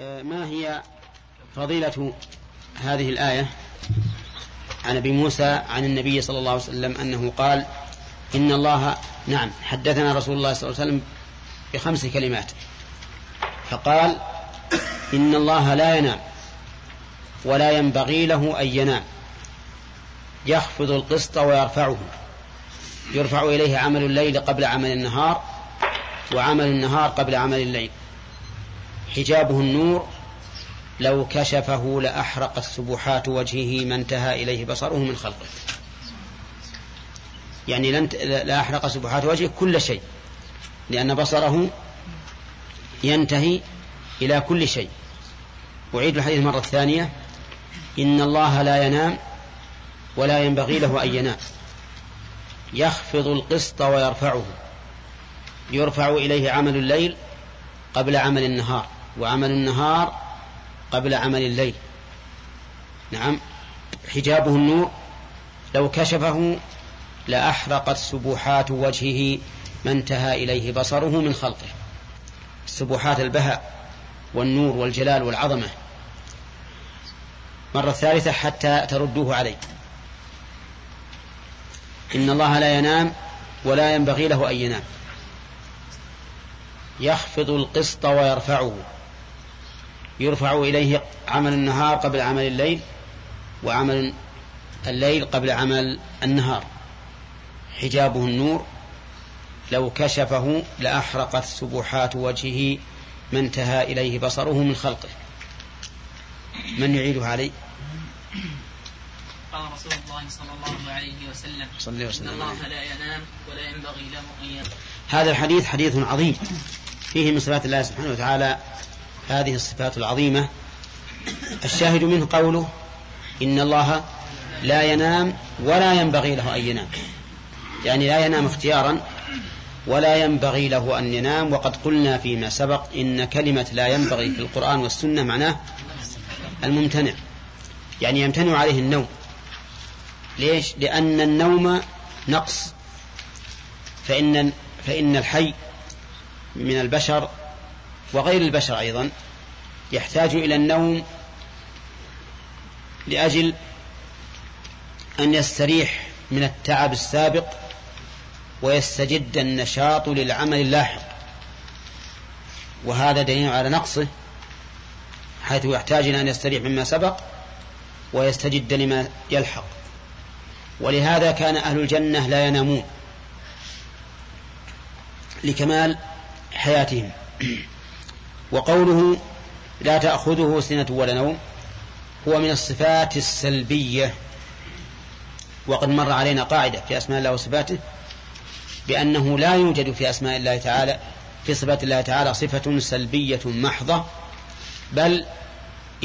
ما هي فضيلة هذه الآية عن أبي موسى عن النبي صلى الله عليه وسلم أنه قال إن الله نعم حدثنا رسول الله صلى الله عليه وسلم بخمس كلمات. فقال إن الله لا ينام ولا ينبغي له أن ينام. يخفض القسط ويرفعه. يرفع إليه عمل الليل قبل عمل النهار وعمل النهار قبل عمل الليل. حجابه النور لو كشفه لأحرقت سبحات وجهه ما انتهى إليه بصره من خلقه. يعني لن لأحرق سبحات وجهه كل شيء لأن بصره ينتهي إلى كل شيء. أعيد الحديث مرة ثانية. إن الله لا ينام ولا ينبغي له أن ينام. يخفض القسط ويرفعه. يرفع إليه عمل الليل قبل عمل النهار. وعمل النهار قبل عمل الليل. نعم. حجابه النور لو كشفه لأحرقت سبحات وجهه ما انتهى إليه بصره من خلقه. سبحات البهاء والنور والجلال والعظمة. مرة ثالثة حتى تردوه عليه. إن الله لا ينام ولا ينبغي له أن ينام. يخفض القسط ويرفعه. يرفع إليه عمل النهار قبل عمل الليل وعمل الليل قبل عمل النهار. حجابه النور لو كشفه لأحرقت سبحات وجهه ما انتهى إليه بصره من خلقه. من يعيده علي؟ قال رسول الله صلى الله عليه وسلم صلى وسلم. إن الله لا ينام ولا ينبغي له أن ينام هذا الحديث حديث عظيم فيه من صفات الله سبحانه وتعالى هذه الصفات العظيمة. الشاهد منه قوله إن الله لا ينام ولا ينبغي له أن ينام. يعني لا ينام اختيارا ولا ينبغي له أن ينام. وقد قلنا فيما سبق إن كلمة لا ينبغي في القرآن والسنة معناه الممتنع. يعني يمتنع عليه النوم. ليش؟ لأن النوم نقص. فإن فإن الحي من البشر وغير البشر أيضا يحتاج إلى النوم لأجل أن يستريح من التعب السابق ويستجد النشاط للعمل اللاحق. وهذا دليل على نقصه حيث يحتاج إلى أن يستريح مما سبق ويستجد لما يلحق. ولهذا كان أهل الجنة لا ينامون لكمال حياتهم. وقوله لا تأخذه سنة ولا نوم. هو من الصفات السلبية. وقد مر علينا قاعدة في أسماء الله وصفاته بأنه لا يوجد في أسماء الله تعالى في صفات الله تعالى صفة سلبية محضة بل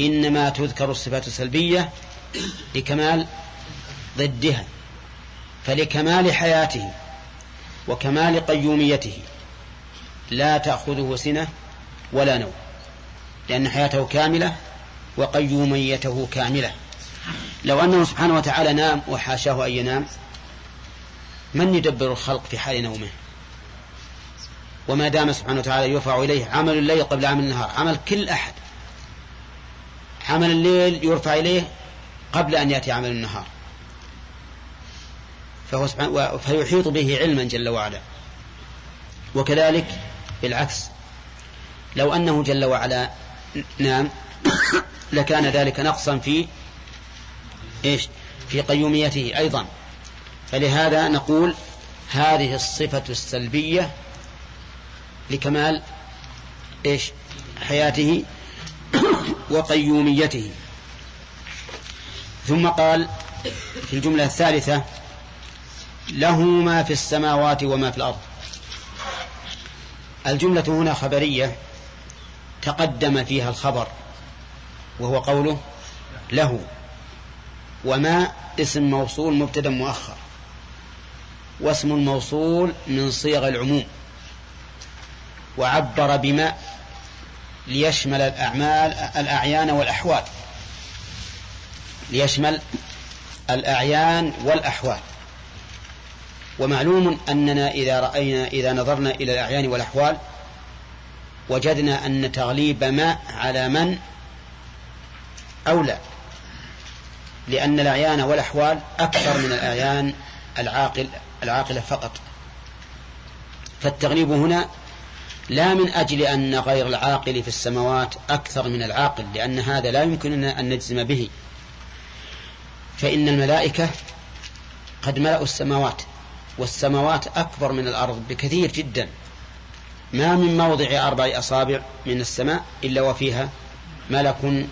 إنما تذكر الصفات السلبية لكمال ضدها فلكمال حياته وكمال قيوميته. لا تأخذه سنة ولا نوم. لأن حياته كاملة وقيوميته كاملة. لو أنه سبحانه وتعالى نام وحاشاه أن ينام من يدبر الخلق في حال نومه؟ وما دام سبحانه وتعالى يرفع إليه عمل الليل قبل عمل النهار عمل كل أحد. عمل الليل يرفع إليه قبل أن يأتي عمل النهار. فهو سبحانه فيحيط به علما جل وعلا. وكذلك بالعكس لو أنه جل وعلا نام لكان ذلك نقصا في إيش؟ في قيوميته أيضا. فلهذا نقول هذه الصفة السلبية لكمال إيش؟ حياته وقيوميته. ثم قال في الجملة الثالثة له ما في السماوات وما في الأرض. الجملة هنا خبرية. تقدم فيها الخبر وهو قوله له وما اسم موصول مبتدا مؤخر واسم الموصول من صيغ العموم وعبر بما ليشمل الأعمال الأعيان والأحوال ليشمل الأعيان والأحوال. ومعلوم أننا إذا رأينا إذا نظرنا إلى الأعيان والأحوال وجدنا أن تغليب ما على من أولى لأن الأعيان والأحوال أكثر من الأعيان العاقل العاقلة فقط. فالتغليب هنا لا من أجل أن غير العاقل في السماوات أكثر من العاقل لأن هذا لا يمكننا أن نجزم به. فإن الملائكة قد ملأوا السماوات والسماوات أكبر من الأرض بكثير جدا. ما من موضع أربع أصابع من السماء إلا وفيها ملك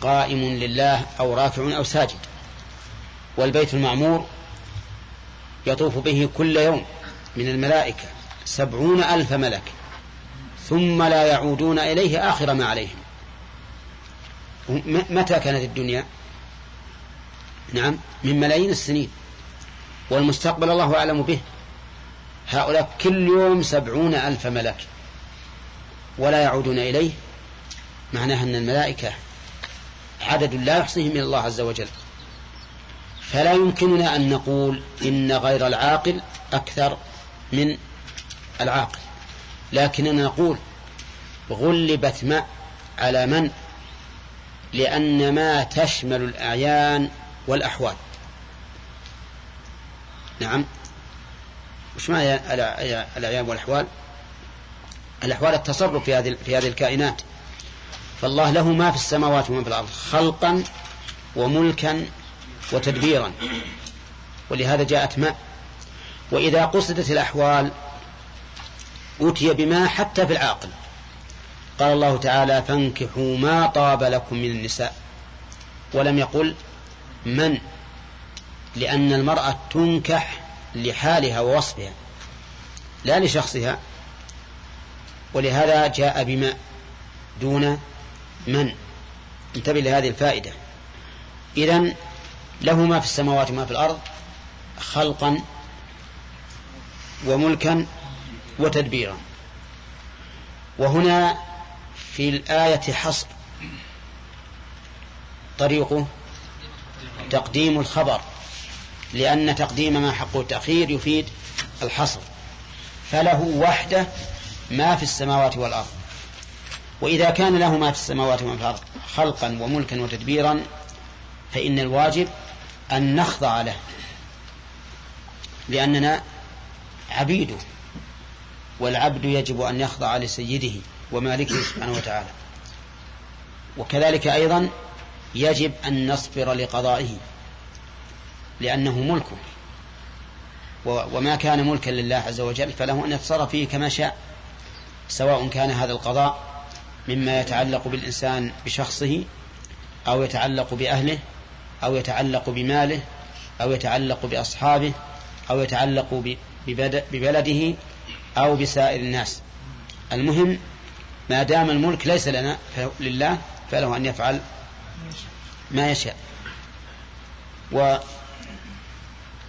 قائم لله أو رافع أو ساجد. والبيت المعمور يطوف به كل يوم من الملائكة سبعون ألف ملك ثم لا يعودون إليه آخر ما عليهم. متى كانت الدنيا؟ نعم من ملايين السنين. والمستقبل الله أعلم به. هؤلاء كل يوم سبعون ألف ملك ولا يعودون إليه. معناها أن الملائكة عدد لا يحصيه من الله عز وجل. فلا يمكننا أن نقول إن غير العاقل أكثر من العاقل. لكننا نقول غلبت ما على من؟ لأن ما تشمل الأعيان والأحوال. نعم. وش معنى الأعيان والأحوال؟ الأحوال التصرف في هذه في هذه الكائنات. فالله له ما في السماوات وما في الأرض خلقا وملكا وتدبيرا. ولهذا جاءت ماء. وإذا قصدت الأحوال أتي بما حتى في العاقل. قال الله تعالى فانكحوا ما طاب لكم من النساء ولم يقل من؟ لأن المرأة تنكح لحالها ووصفها لا لشخصها. ولهذا جاء بما دون من. انتبه لهذه الفائدة. إذن له ما في السماوات وما في الأرض خلقا وملكا وتدبيرا. وهنا في الآية حصر طريقه تقديم الخبر. لأن تقديم ما حقه التأخير يفيد الحصر. فله وحده ما في السماوات والأرض. وإذا كان له ما في السماوات وما في الأرض خلقا وملكا وتدبيرا فإن الواجب أن نخضع له. لأننا عبيده والعبد يجب أن يخضع لسيده ومالكه سبحانه وتعالى. وكذلك أيضا يجب أن نصبر لقضائه. لأنه ملكه. وما كان ملكا لله عز وجل فله أن يتصرف فيه كما شاء سواء كان هذا القضاء مما يتعلق بالإنسان بشخصه أو يتعلق بأهله أو يتعلق بماله أو يتعلق بأصحابه أو يتعلق ببلده أو بسائر الناس. المهم ما دام الملك ليس لنا لله فله أن يفعل ما يشاء.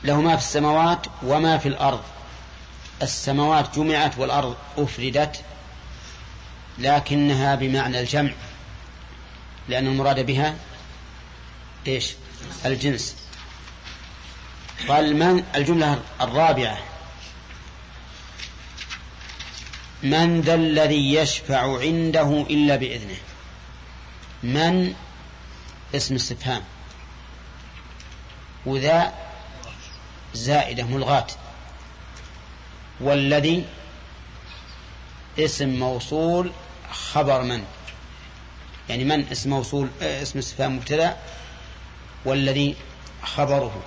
وله ما في السماوات وما في الأرض. السماوات جمعت والأرض أفردت لكنها بمعنى الجمع لأن المراد بها إيش؟ الجنس. قال من؟ الجملة الرابعة. من ذا الذي يشفع عنده إلا بإذنه. من؟ اسم استفهام. وذا زائدة ملغاة. والذي اسم موصول خبر من؟ يعني من اسم موصول اسم استفهام مبتدأ والذي خبره.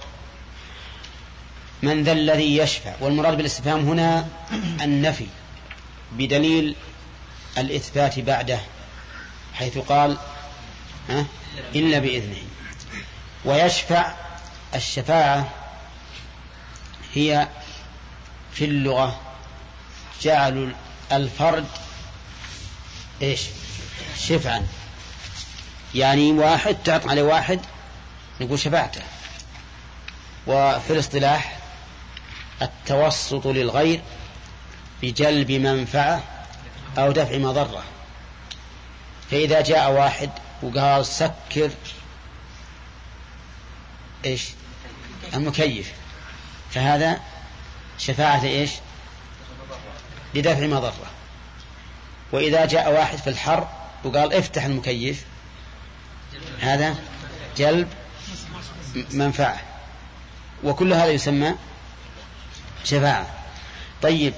من ذا الذي يشفع؟ والمراد بالاستفهام هنا النفي بدليل الإثبات بعده حيث قال إلا بإذنه. ويشفع الشفاعة هي في اللغة جعل الفرد إيش؟ شفعا. يعني واحد تعطى عليه واحد نقول شفعته. وفي الاصطلاح التوسط للغير بجلب منفعة أو دفع مضرة. فإذا جاء واحد وقال سكر إيش؟ المكيف. فهذا شفاعة إيش؟ لدفع مضرة وإذا جاء واحد في الحر وقال افتح المكيف هذا جلب منفعة. وكل هذا يسمى شفاعة. طيب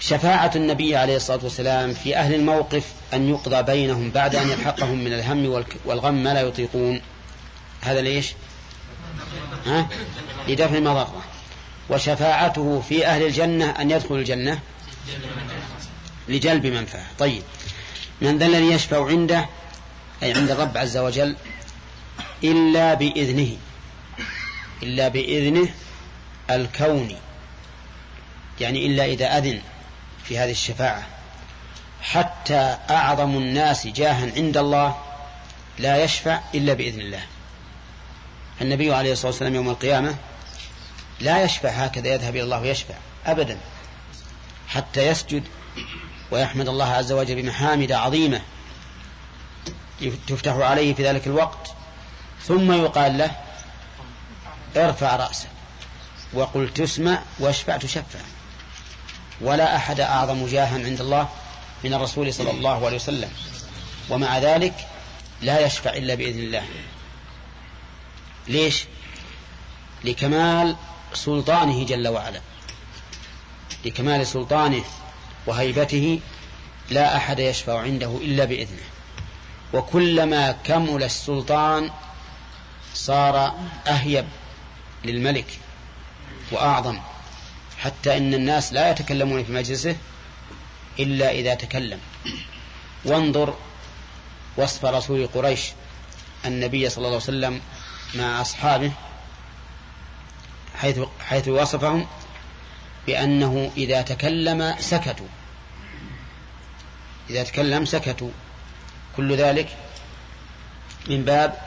شفاعة النبي عليه الصلاة والسلام في أهل الموقف أن يقضى بينهم بعد أن يلحقهم من الهم والغم ما لا يطيقون. هذا ليش؟ ها؟ لدفع المضرة وشفاعته في أهل الجنة أن يدخل الجنة لجلب منفعة. طيب. من ذا الذي يشفع عنده أي عند الرب عز وجل إلا بإذنه. إلا بإذنه الكوني يعني إلا إذا أذن في هذه الشفاعة. حتى أعظم الناس جاها عند الله لا يشفع إلا بإذن الله. النبي عليه الصلاة والسلام يوم القيامة لا يشفع هكذا يذهب إلى الله ويشفع أبدا حتى يسجد ويحمد الله عز وجل بمحامد عظيمة تفتح عليه في ذلك الوقت. ثم يقال له ارفع رأسك وقل تسمع واشفع تشفع. ولا أحد أعظم جاها عند الله من الرسول صلى الله عليه وسلم. ومع ذلك لا يشفع إلا بإذن الله. ليش؟ لكمال سلطانه جل وعلا. لكمال سلطانه وهيبته لا أحد يشفع عنده إلا بإذنه. وكلما كمل السلطان صار أهيب للملك وأعظم. حتى إن الناس لا يتكلمون في مجلسه إلا إذا تكلم. وانظر وصف رسول قريش النبي صلى الله عليه وسلم مع أصحابه حيث حيث وصفهم بأنه إذا تكلم سكتوا. إذا تكلم سكتوا. كل ذلك من باب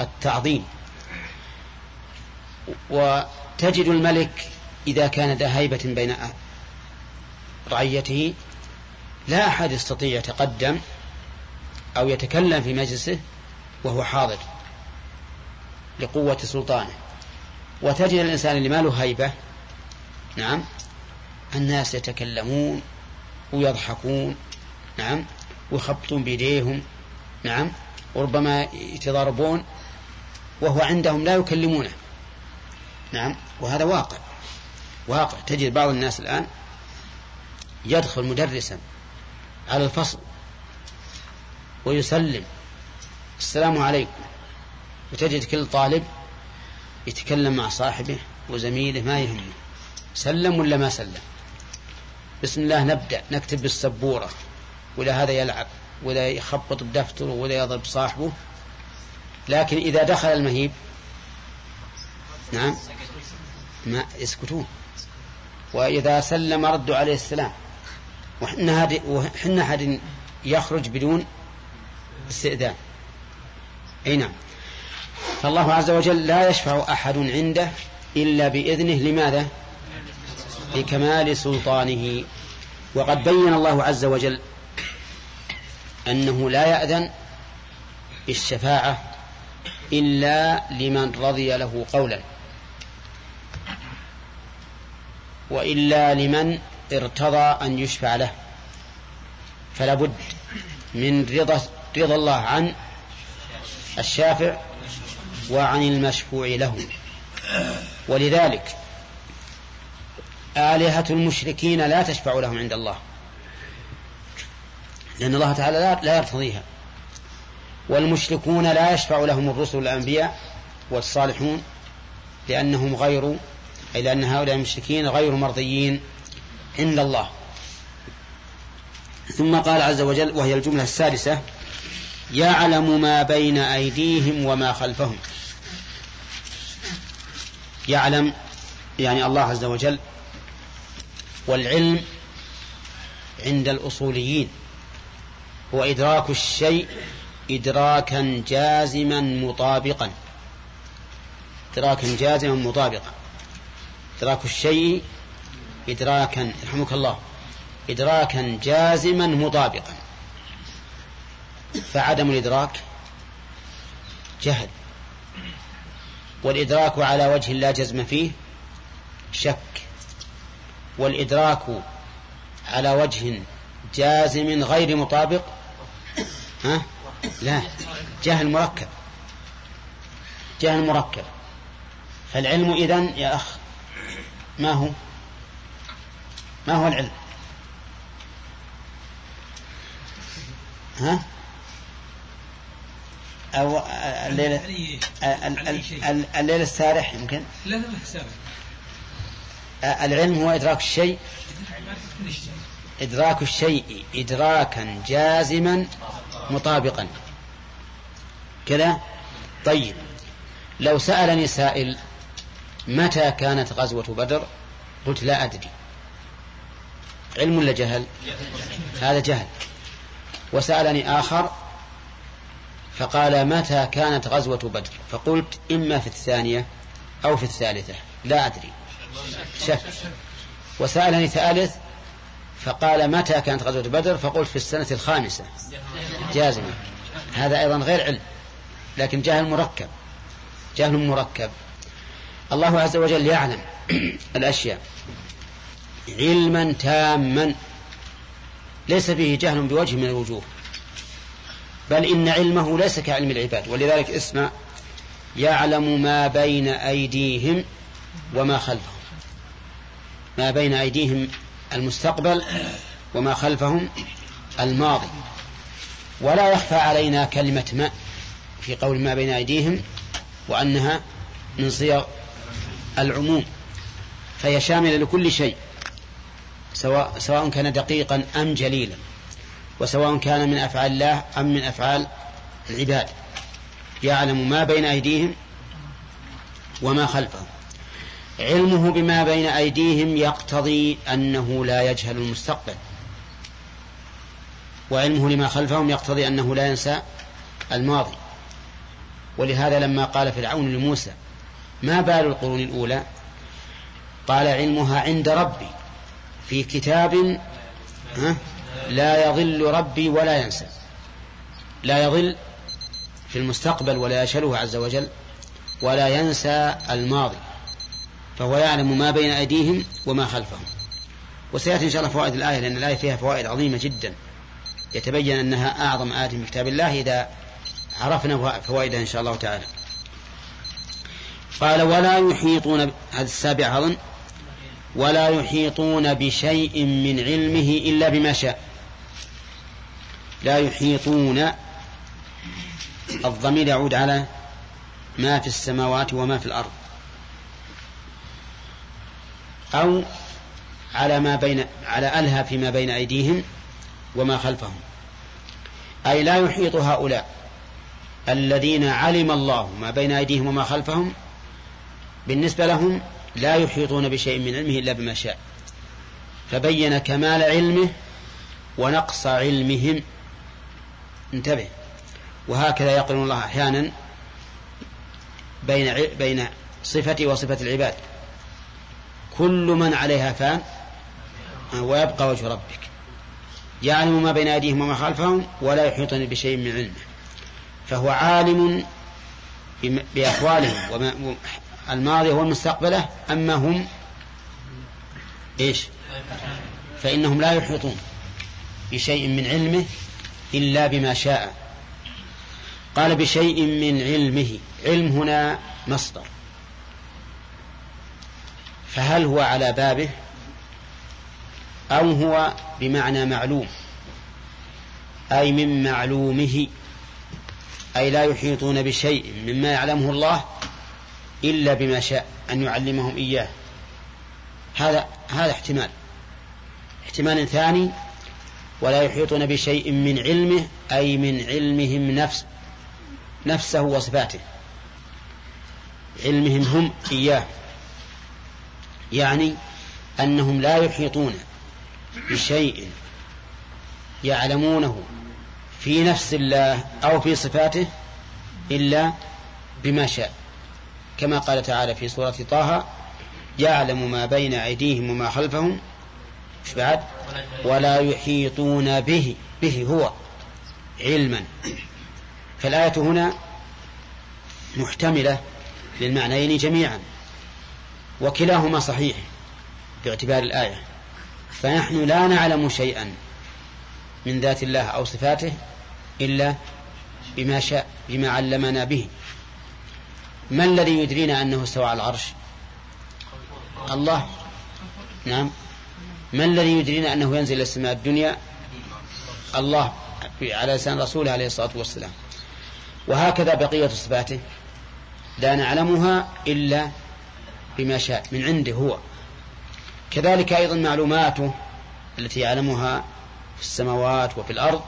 التعظيم. وتجد الملك إذا كان ذا هيبة بين رعيته لا أحد يستطيع يتقدم أو يتكلم في مجلسه وهو حاضر لقوة سلطانه. وتجد الإنسان اللي ما له هيبة نعم الناس يتكلمون ويضحكون نعم ويخبطون بيديهم نعم وربما يتضاربون وهو عندهم لا يكلمونه نعم وهذا واقع واقع. تجد بعض الناس الآن يدخل مدرسا على الفصل ويسلم السلام عليكم وتجد كل طالب يتكلم مع صاحبه وزميله ما يهمه. سلم ولا ما سلم؟ بسم الله نبدأ نكتب بالسبورة. ولا هذا يلعب ولا يخبط بدفتره ولا يضرب صاحبه. لكن إذا دخل المهيب نعم ما يسكتون. وإذا سلم ردوا عليه السلام. وحنا هاد وحنا حد يخرج بدون استئذان. أي نعم. فالله عز وجل لا يشفع أحد عنده إلا بإذنه لماذا؟ لكمال سلطانه وقد بين الله عز وجل أنه لا يأذن بالشفاعة إلا لمن رضي له قولا وإلا لمن ارتضى أن يشفع له فلا بد من رضا رضا الله عن الشافع وعن المشفوع له. ولذلك آلهة المشركين لا تشفع لهم عند الله. لأن الله تعالى لا يرتضيها. والمشركون لا يشفع لهم الرسل الأنبياء والصالحون لأنهم غير أي لأن هؤلاء المشركين غير مرضيين عند الله. ثم قال عز وجل وهي الجملة السادسة يعلم ما بين أيديهم وما خلفهم. يعلم يعني الله عز وجل والعلم عند الأصوليين هو إدراك الشيء إدراكا جازما مطابقا. إدراكا جازما مطابقا. إدراك الشيء إدراكا يرحمك الله إدراكا جازما مطابقا. فعدم الإدراك جهل. والإدراك على وجه لا جزم فيه شك. والإدراك على وجه جازم غير مطابق ها؟ لا جهل مركب جهل مركب. فالعلم إذن يا أخ ما هو؟ ما هو العلم؟ ها؟ أو الليلة الليلة السارح يمكن؟ لا لا سارح العلم هو إدراك الشيء. إدراك الشيء إدراكا جازما مطابقا. كذا؟ طيب. لو سألني سائل متى كانت غزوة بدر؟ قلت لا أدري. علم ولا جهل؟ هذا جهل. وسألني آخر فقال متى كانت غزوة بدر؟ فقلت إما في الثانية أو في الثالثة لا أدري. شك. وسألني ثالث فقال متى كانت غزوة بدر؟ فقلت في السنة الخامسة. جازمة هذا أيضا غير علم لكن جهل مركب. جهل مركب. الله عز وجل يعلم الأشياء. علما تاما. ليس فيه جهل بوجه من الوجوه. بل إن علمه ليس كعلم العباد ولذلك اسمع يعلم ما بين أيديهم وما خلفهم. ما بين أيديهم المستقبل وما خلفهم الماضي. ولا يخفى علينا كلمة ما في قول ما بين أيديهم وأنها من صيغ العموم. فهي شاملة لكل شيء سواء سواء كان دقيقا أم جليلا. وسواء كان من أفعال الله أم من أفعال العباد. يعلم ما بين أيديهم وما خلفهم. علمه بما بين أيديهم يقتضي أنه لا يجهل المستقبل. وعلمه لما خلفهم يقتضي أنه لا ينسى الماضي. ولهذا لما قال فرعون لموسى ما بال القرون الأولى؟ قال علمها عند ربي في كتاب لا يضل ربي ولا ينسى. لا يضل في المستقبل ولا يشله عز وجل ولا ينسى الماضي. فهو يعلم ما بين أيديهم وما خلفهم. وسيأتي إن شاء الله فوائد الآية لأن الآية فيها فوائد عظيمة جدا. يتبين أنها أعظم آية في كتاب الله إذا عرفنا فوائدها إن شاء الله تعالى. قال ولا يحيطون هذا السابع أظن. ولا يحيطون بشيء من علمه إلا بما شاء. لا يحيطون الضمير يعود على ما في السماوات وما في الأرض. أو على ما بين على ألها فيما بين أيديهم وما خلفهم. أي لا يحيط هؤلاء الذين علم الله ما بين أيديهم وما خلفهم بالنسبة لهم لا يحيطون بشيء من علمه إلا بما شاء. فبين كمال علمه ونقص علمهم. انتبه. وهكذا يقرن الله أحيانا بين بين صفتي وصفة العباد. كل من عليها فان ويبقى وجه ربك. يعلم ما بين أيديهم وما خلفهم ولا يحيطون بشيء من علمه. فهو عالم بأحوالهم الماضية والمستقبلة أما هم إيش؟ فإنهم لا يحيطون بشيء من علمه إلا بما شاء. قال بشيء من علمه. علم هنا مصدر. فهل هو على بابه؟ أو هو بمعنى معلوم؟ أي من معلومه. أي لا يحيطون بشيء مما يعلمه الله إلا بما شاء أن يعلمهم إياه. هذا هذا احتمال. احتمال ثاني ولا يحيطون بشيء من علمه أي من علمهم نفس نفسه وصفاته. علمهم هم إياه. يعني أنهم لا يحيطون بشيء يعلمونه في نفس الله أو في صفاته إلا بما شاء. كما قال تعالى في سورة طه يعلم ما بين أيديهم وما خلفهم. مش بعد؟ ولا يحيطون به به هو علما. فالآية هنا محتملة للمعنيين جميعا وكلاهما صحيح باعتبار الآية. فنحن لا نعلم شيئا من ذات الله أو صفاته إلا بما شاء بما علمنا به. ما الذي يدرينا أنه استوى على العرش؟ الله. نعم. ما الذي يدرينا أنه ينزل إلى السماء الدنيا؟ الله. على لسان رسوله عليه الصلاة والسلام. وهكذا بقية صفاته. لا نعلمها إلا بما شاء. من عنده هو. كذلك أيضا معلوماته التي يعلمها في السماوات وفي الأرض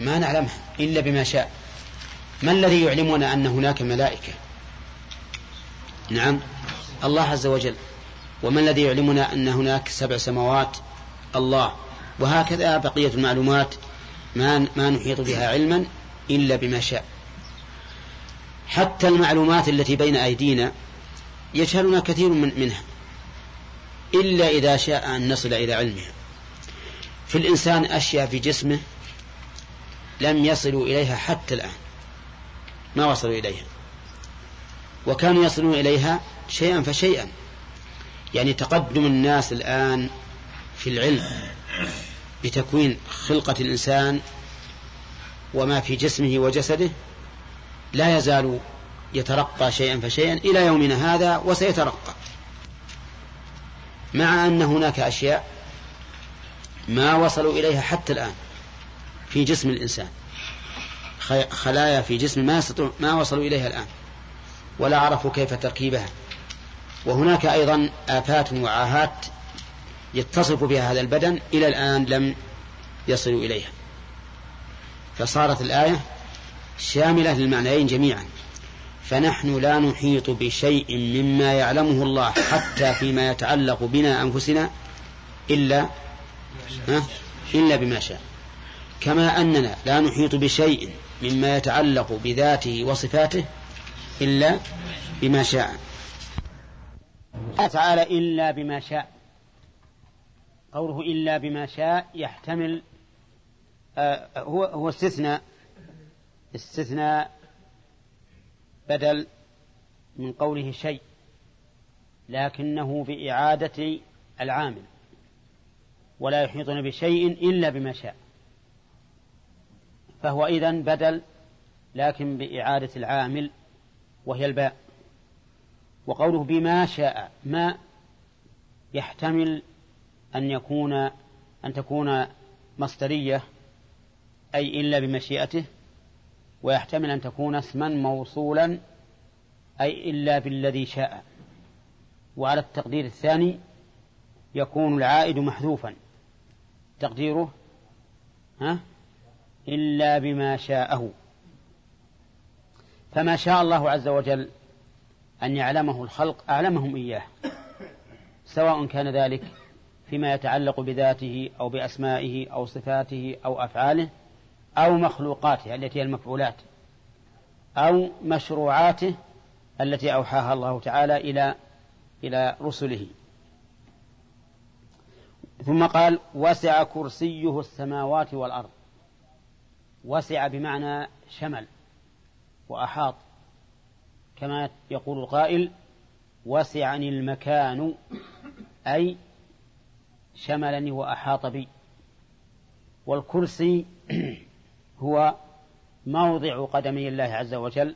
ما نعلمها إلا بما شاء. ما الذي يعلمنا أن هناك ملائكة؟ نعم. الله عز وجل. وما الذي يعلمنا أن هناك سبع سماوات؟ الله. وهكذا بقية المعلومات. ما ما نحيط بها علما إلا بما شاء. حتى المعلومات التي بين أيدينا يجهلنا كثير من منها. إلا إذا شاء أن نصل إلى علمها. في الإنسان أشياء في جسمه لم يصلوا إليها حتى الآن. ما وصلوا إليها؟ وكانوا يصلون إليها شيئا فشيئا. يعني تقدم الناس الآن في العلم بتكوين خلقة الإنسان وما في جسمه وجسده لا يزال يترقى شيئا فشيئا إلى يومنا هذا وسيترقى. مع أن هناك أشياء ما وصلوا إليها حتى الآن في جسم الإنسان. خلايا في جسم ما ما وصلوا إليها الآن. ولا عرفوا كيف تركيبها. وهناك أيضا آفات وعاهات يتصف بها هذا البدن إلى الآن لم يصلوا إليها. فصارت الآية شاملة للمعنيين جميعا. فنحن لا نحيط بشيء مما يعلمه الله حتى فيما يتعلق بنا أنفسنا إلا إلا بما شاء. كما أننا لا نحيط بشيء مما يتعلق بذاته وصفاته إلا بما شاء. تعالى إلا بما شاء. قوله إلا بما شاء يحتمل آه هو هو استثناء. استثناء بدل من قوله شيء لكنه بإعادة العامل. ولا يحيطون بشيء إلا بما شاء. فهو إذن بدل لكن بإعادة العامل وهي الباء. وقوله بما شاء ما يحتمل أن يكون أن تكون مصدرية أي إلا بمشيئته ويحتمل أن تكون اسما موصولا أي إلا بالذي شاء. وعلى التقدير الثاني يكون العائد محذوفا. تقديره ها؟ إلا بما شاءه. فما شاء الله عز وجل أن يعلمه الخلق أعلمهم إياه سواء كان ذلك فيما يتعلق بذاته أو بأسمائه أو صفاته أو أفعاله أو مخلوقاته التي هي المفعولات أو مشروعاته التي أوحاها الله تعالى إلى إلى رسله. ثم قال وسع كرسيه السماوات والأرض. وسع بمعنى شمل. وأحاط. كما يقول القائل وسعني المكان أي شملني وأحاط بي. والكرسي هو موضع قدمي الله عز وجل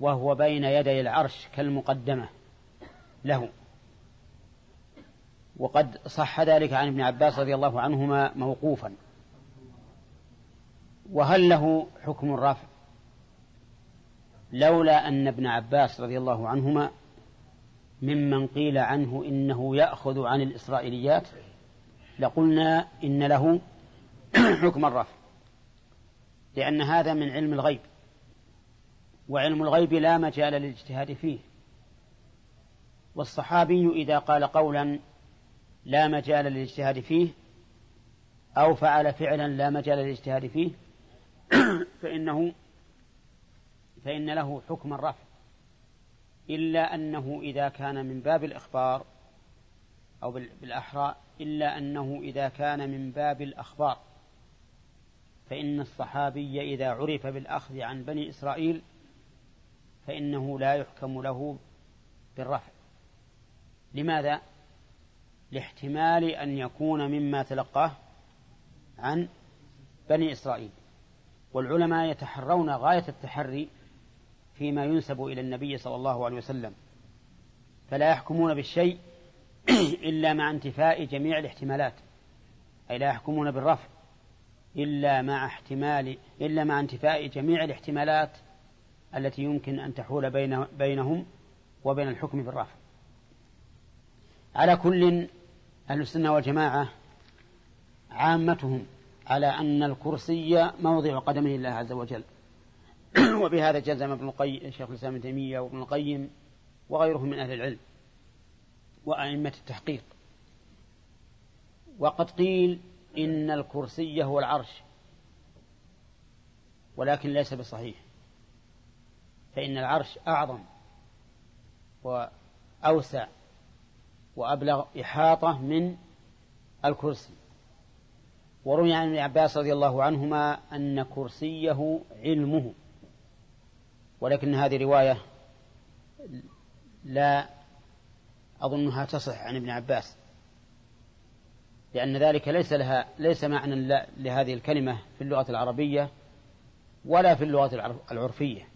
وهو بين يدي العرش كالمقدمة له. وقد صح ذلك عن ابن عباس رضي الله عنهما موقوفا. وهل له حكم الرفع؟ لولا أن ابن عباس رضي الله عنهما ممن قيل عنه إنه يأخذ عن الإسرائيليات لقلنا إن له حكم الرفع لأن هذا من علم الغيب وعلم الغيب لا مجال للاجتهاد فيه. والصحابي إذا قال قولا لا مجال للاجتهاد فيه أو فعل فعلا لا مجال للاجتهاد فيه فإنه فإن له حكم الرفع. إلا أنه إذا كان من باب الإخبار أو بالأحرى إلا أنه إذا كان من باب الأخبار. فإن الصحابي إذا عرف بالأخذ عن بني إسرائيل فإنه لا يحكم له بالرفع. لماذا؟ لاحتمال أن يكون مما تلقاه عن بني إسرائيل. والعلماء يتحرون غاية التحري فيما ينسب إلى النبي صلى الله عليه وسلم فلا يحكمون بالشيء إلا مع انتفاء جميع الاحتمالات أي لا يحكمون بالرفع إلا مع احتمال إلا مع انتفاء جميع الاحتمالات التي يمكن أن تحول بين بينهم وبين الحكم بالرفع. على كل أهل السنة والجماعة عامتهم على أن الكرسي موضع قدمه الله عز وجل. وبهذا جزم ابن القيم شيخ الإسلام ابن تيمية وابن القيم وغيرهم من أهل العلم وأئمة التحقيق. وقد قيل إن الكرسي هو العرش ولكن ليس بصحيح فإن العرش أعظم وأوسع وأبلغ إحاطة من الكرسي. وروي عن ابن عباس رضي الله عنهما أن كرسيه علمه. ولكن هذه رواية لا أظنها تصح عن ابن عباس لأن ذلك ليس لها ليس معنى لهذه الكلمة في اللغة العربية ولا في اللغة العرفية.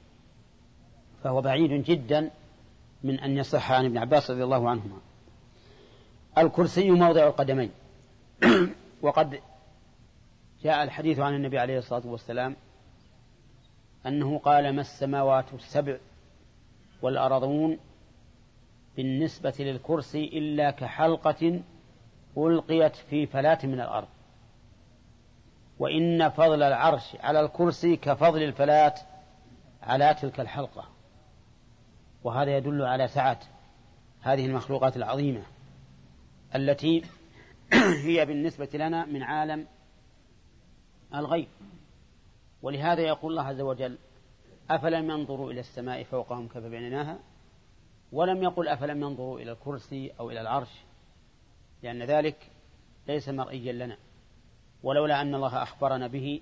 فهو بعيد جدا من أن يصح عن ابن عباس رضي الله عنهما. الكرسي موضع القدمين. وقد جاء الحديث عن النبي عليه الصلاة والسلام أنه قال ما السماوات السبع والأرضون بالنسبة للكرسي إلا كحلقة ألقيت في فلاة من الأرض. وإن فضل العرش على الكرسي كفضل الفلاة على تلك الحلقة. وهذا يدل على سعة هذه المخلوقات العظيمة التي هي بالنسبة لنا من عالم الغيب. ولهذا يقول الله عز وجل أفلم ينظروا إلى السماء فوقهم كيف بنيناها؟ ولم يقل أفلم ينظروا إلى الكرسي أو إلى العرش لأن ذلك ليس مرئيا لنا ولولا أن الله أخبرنا به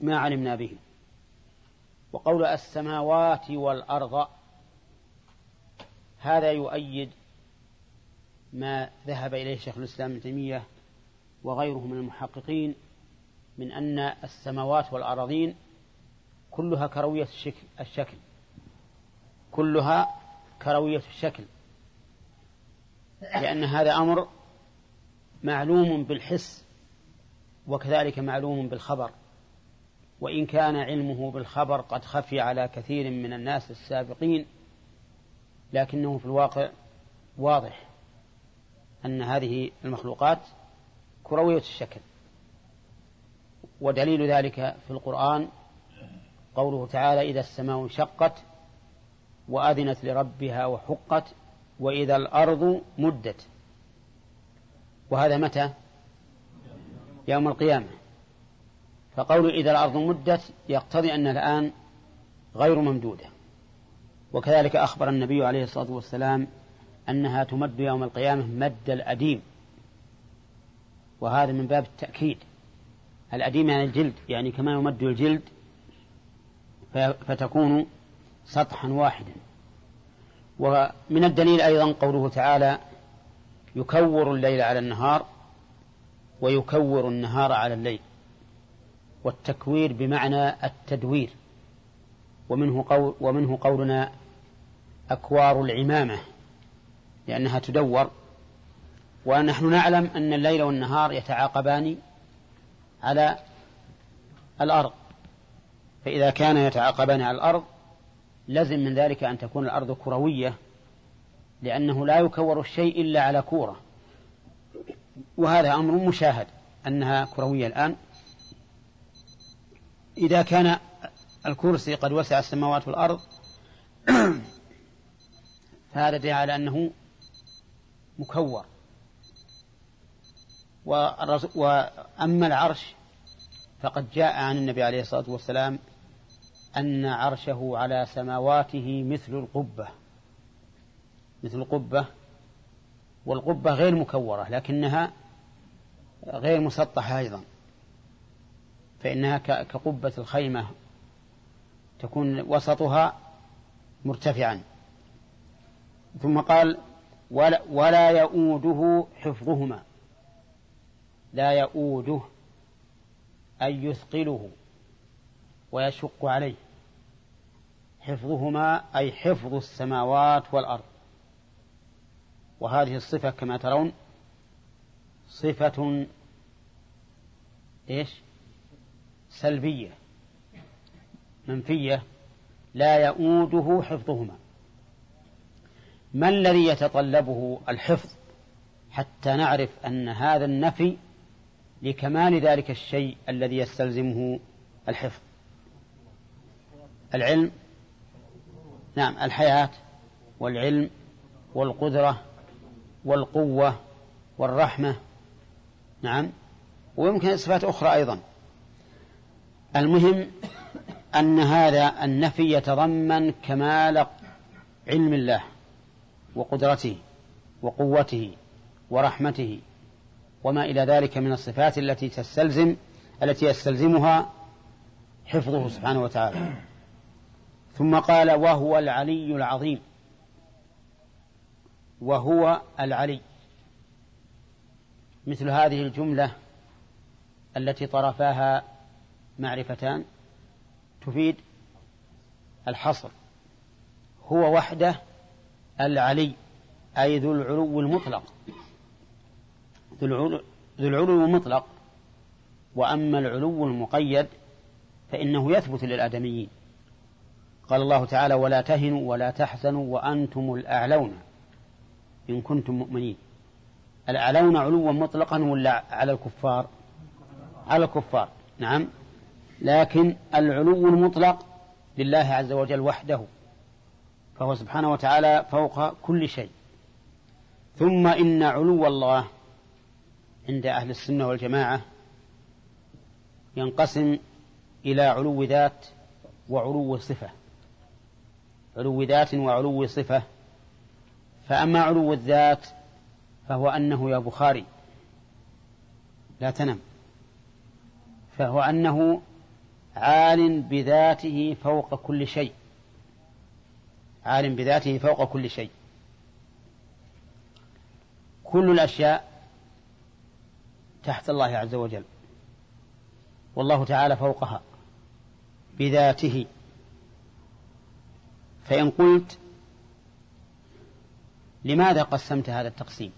ما علمنا به. وقول السماوات والأرض هذا يؤيد ما ذهب إليه شيخ الإسلام ابن تيمية وغيره من المحققين من أن السماوات والأراضين كلها كروية الشكل, كلها كروية الشكل. لأن هذا أمر معلوم بالحس وكذلك معلوم بالخبر. وإن كان علمه بالخبر قد خفي على كثير من الناس السابقين لكنه في الواقع واضح أن هذه المخلوقات كروية الشكل. ودليل ذلك في القرآن قوله تعالى إذا السماء انشقت وأذنت لربها وحقت وإذا الأرض مدت. وهذا متى؟ يوم القيامة. فقول إذا الأرض مدت يقتضي أن الآن غير ممدودة. وكذلك أخبر النبي عليه الصلاة والسلام أنها تمد يوم القيامة مد الأديم. وهذا من باب التأكيد. الأديم يعني الجلد يعني كما يمد الجلد فتكون سطحا واحدا. ومن الدليل أيضا قوله تعالى يكور الليل على النهار ويكور النهار على الليل. والتكوير بمعنى التدوير. ومنه, قول ومنه قولنا أكوار العمامة لأنها تدور. ونحن نعلم أن الليل والنهار يتعاقبان على الأرض. فإذا كان يتعاقبان على الأرض لزم من ذلك أن تكون الأرض كروية لأنه لا يكور الشيء إلا على كورة. وهذا أمر مشاهد أنها كروية الآن. إذا كان الكرسي قد وسع السماوات والأرض فهذا دليل على أنه مكور. وأما العرش فقد جاء عن النبي عليه الصلاة والسلام أن عرشه على سماواته مثل القبة. مثل القبة والقبة غير مكورة لكنها غير مسطحة أيضا. فإنها كقبة الخيمة تكون وسطها مرتفعا. ثم قال ولا, يؤوده حفظهما. لا يؤوده أي يثقله ويشق عليه. حفظهما أي حفظ السماوات والأرض. وهذه الصفة كما ترون صفة إيش؟ سلبية منفية لا يؤوده حفظهما. ما الذي يتطلبه الحفظ حتى نعرف أن هذا النفي لكمال ذلك الشيء الذي يستلزمه الحفظ. العلم نعم الحياة والعلم والقدرة والقوة والرحمة نعم ويمكن صفات أخرى أيضا. المهم أن هذا النفي يتضمن كمال علم الله وقدرته وقوته ورحمته وما إلى ذلك من الصفات التي تستلزم التي يستلزمها حفظه سبحانه وتعالى. ثم قال وهو العلي العظيم. وهو العلي. مثل هذه الجملة التي طرفاها معرفتان تفيد الحصر. هو وحده العلي أي ذو العلو المطلق. ذو العلو المطلق. وأما العلو المقيد فإنه يثبت للآدميين. قال الله تعالى ولا تهنوا ولا تحزنوا وأنتم الأعلون إن كنتم مؤمنين. الأعلون علوا مطلقا ولا على الكفار؟ على الكفار. نعم. لكن العلو المطلق لله عز وجل وحده فهو سبحانه وتعالى فوق كل شيء. ثم إن علو الله عند أهل السنة والجماعة ينقسم إلى علو ذات وعلو صفة. علو ذات وعلو صفة. فأما علو الذات فهو أنه يا بخاري لا تنم. فهو أنه عال بذاته فوق كل شيء. عال بذاته فوق كل شيء. كل الأشياء تحت الله عز وجل. والله تعالى فوقها بذاته. فإن قلت لماذا قسمت هذا التقسيم؟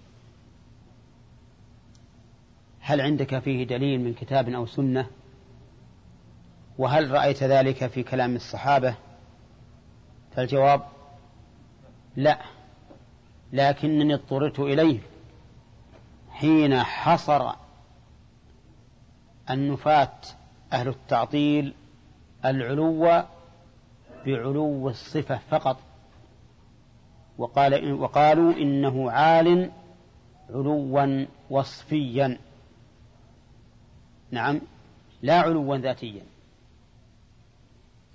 هل عندك فيه دليل من كتاب أو سنة؟ وهل رأيت ذلك في كلام الصحابة؟ فالجواب لا. لكنني اضطررت إليه حين حصر النفاة أهل التعطيل العلو بعلو الصفة فقط. وقال وقالوا إنه عال علوا وصفيا. نعم لا علوا ذاتيا.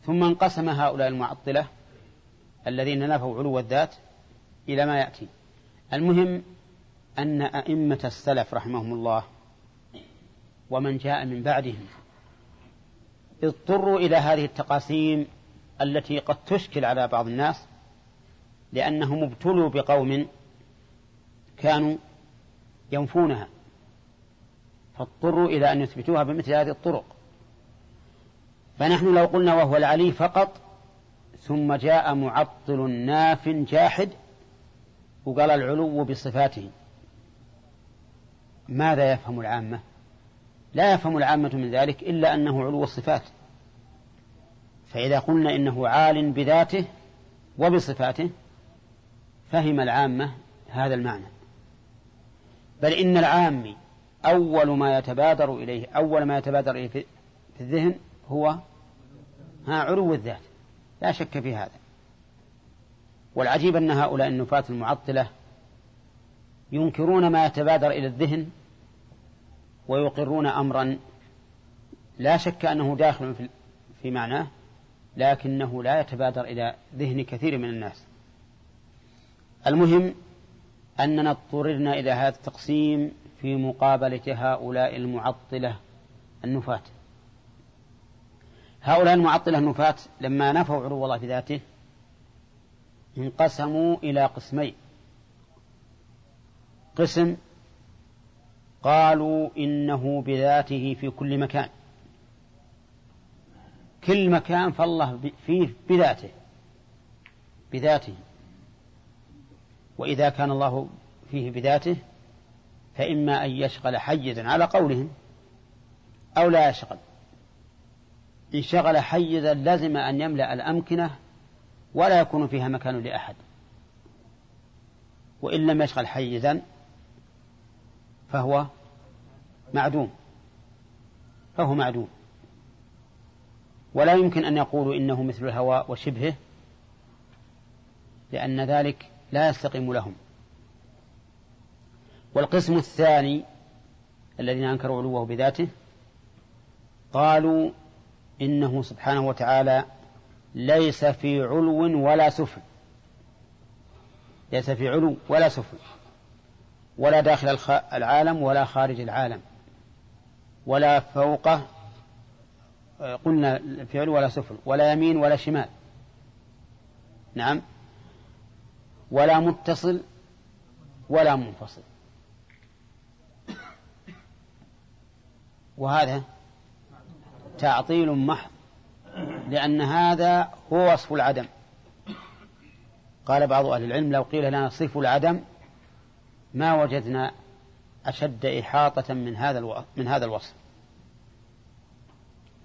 ثم انقسم هؤلاء المعطلة الذين نفوا علو الذات إلى ما يأتي. المهم أن أئمة السلف رحمهم الله ومن جاء من بعدهم. اضطروا إلى هذه التقاسيم التي قد تشكل على بعض الناس لأنهم ابتلوا بقوم كانوا ينفونها فاضطروا إلى أن يثبتوها بمثل هذه الطرق. فنحن لو قلنا وهو العلي فقط ثم جاء معطل ناف جاحد وقال العلو بصفاته. ماذا يفهم العامة؟ لا يفهم العامة من ذلك إلا أنه علو الصفات. فإذا قلنا إنه عال بذاته وبصفاته فهم العامة هذا المعنى. بل إن العام أول ما يتبادر إليه أول ما يتبادر إليه في الذهن هو ها علو الذات. لا شك في هذا. والعجيب أن هؤلاء النفاة المعطلة ينكرون ما يتبادر إلى الذهن ويقرون أمرا لا شك أنه داخل في, معناه لكنه لا يتبادر إلى ذهن كثير من الناس. المهم أننا اضطررنا إلى هذا التقسيم في مقابلة هؤلاء المعطلة النفاة. هؤلاء المعطلة النفاة لما نفوا علو الله في ذاته انقسموا إلى قسمين. قسم قالوا إنه بذاته في كل مكان. كل مكان فالله فيه بذاته بذاته. وإذا كان الله فيه بذاته فإما أن يشغل حيزا على قولهم أو لا يشغل. إن شغل حيزا لزم أن يملأ الأمكنة ولا يكون فيها مكان لأحد. وإن لم يشغل حيزا فهو معدوم. فهو معدوم. ولا يمكن أن يقولوا إنه مثل الهواء وشبهه لأن ذلك لا يستقيم لهم. والقسم الثاني الذين أنكروا علوه بذاته قالوا إنه سبحانه وتعالى ليس في علو ولا سفل ليس في علو ولا سفل ولا داخل العالم ولا خارج العالم. ولا فوقه قلنا في علو ولا سفل ولا يمين ولا شمال. نعم. ولا متصل ولا منفصل. وهذا تعطيل محض لأن هذا هو وصف العدم. قال بعض أهل العلم لو قيل لنا صف العدم ما وجدنا أشد إحاطة من هذا من هذا الوصف.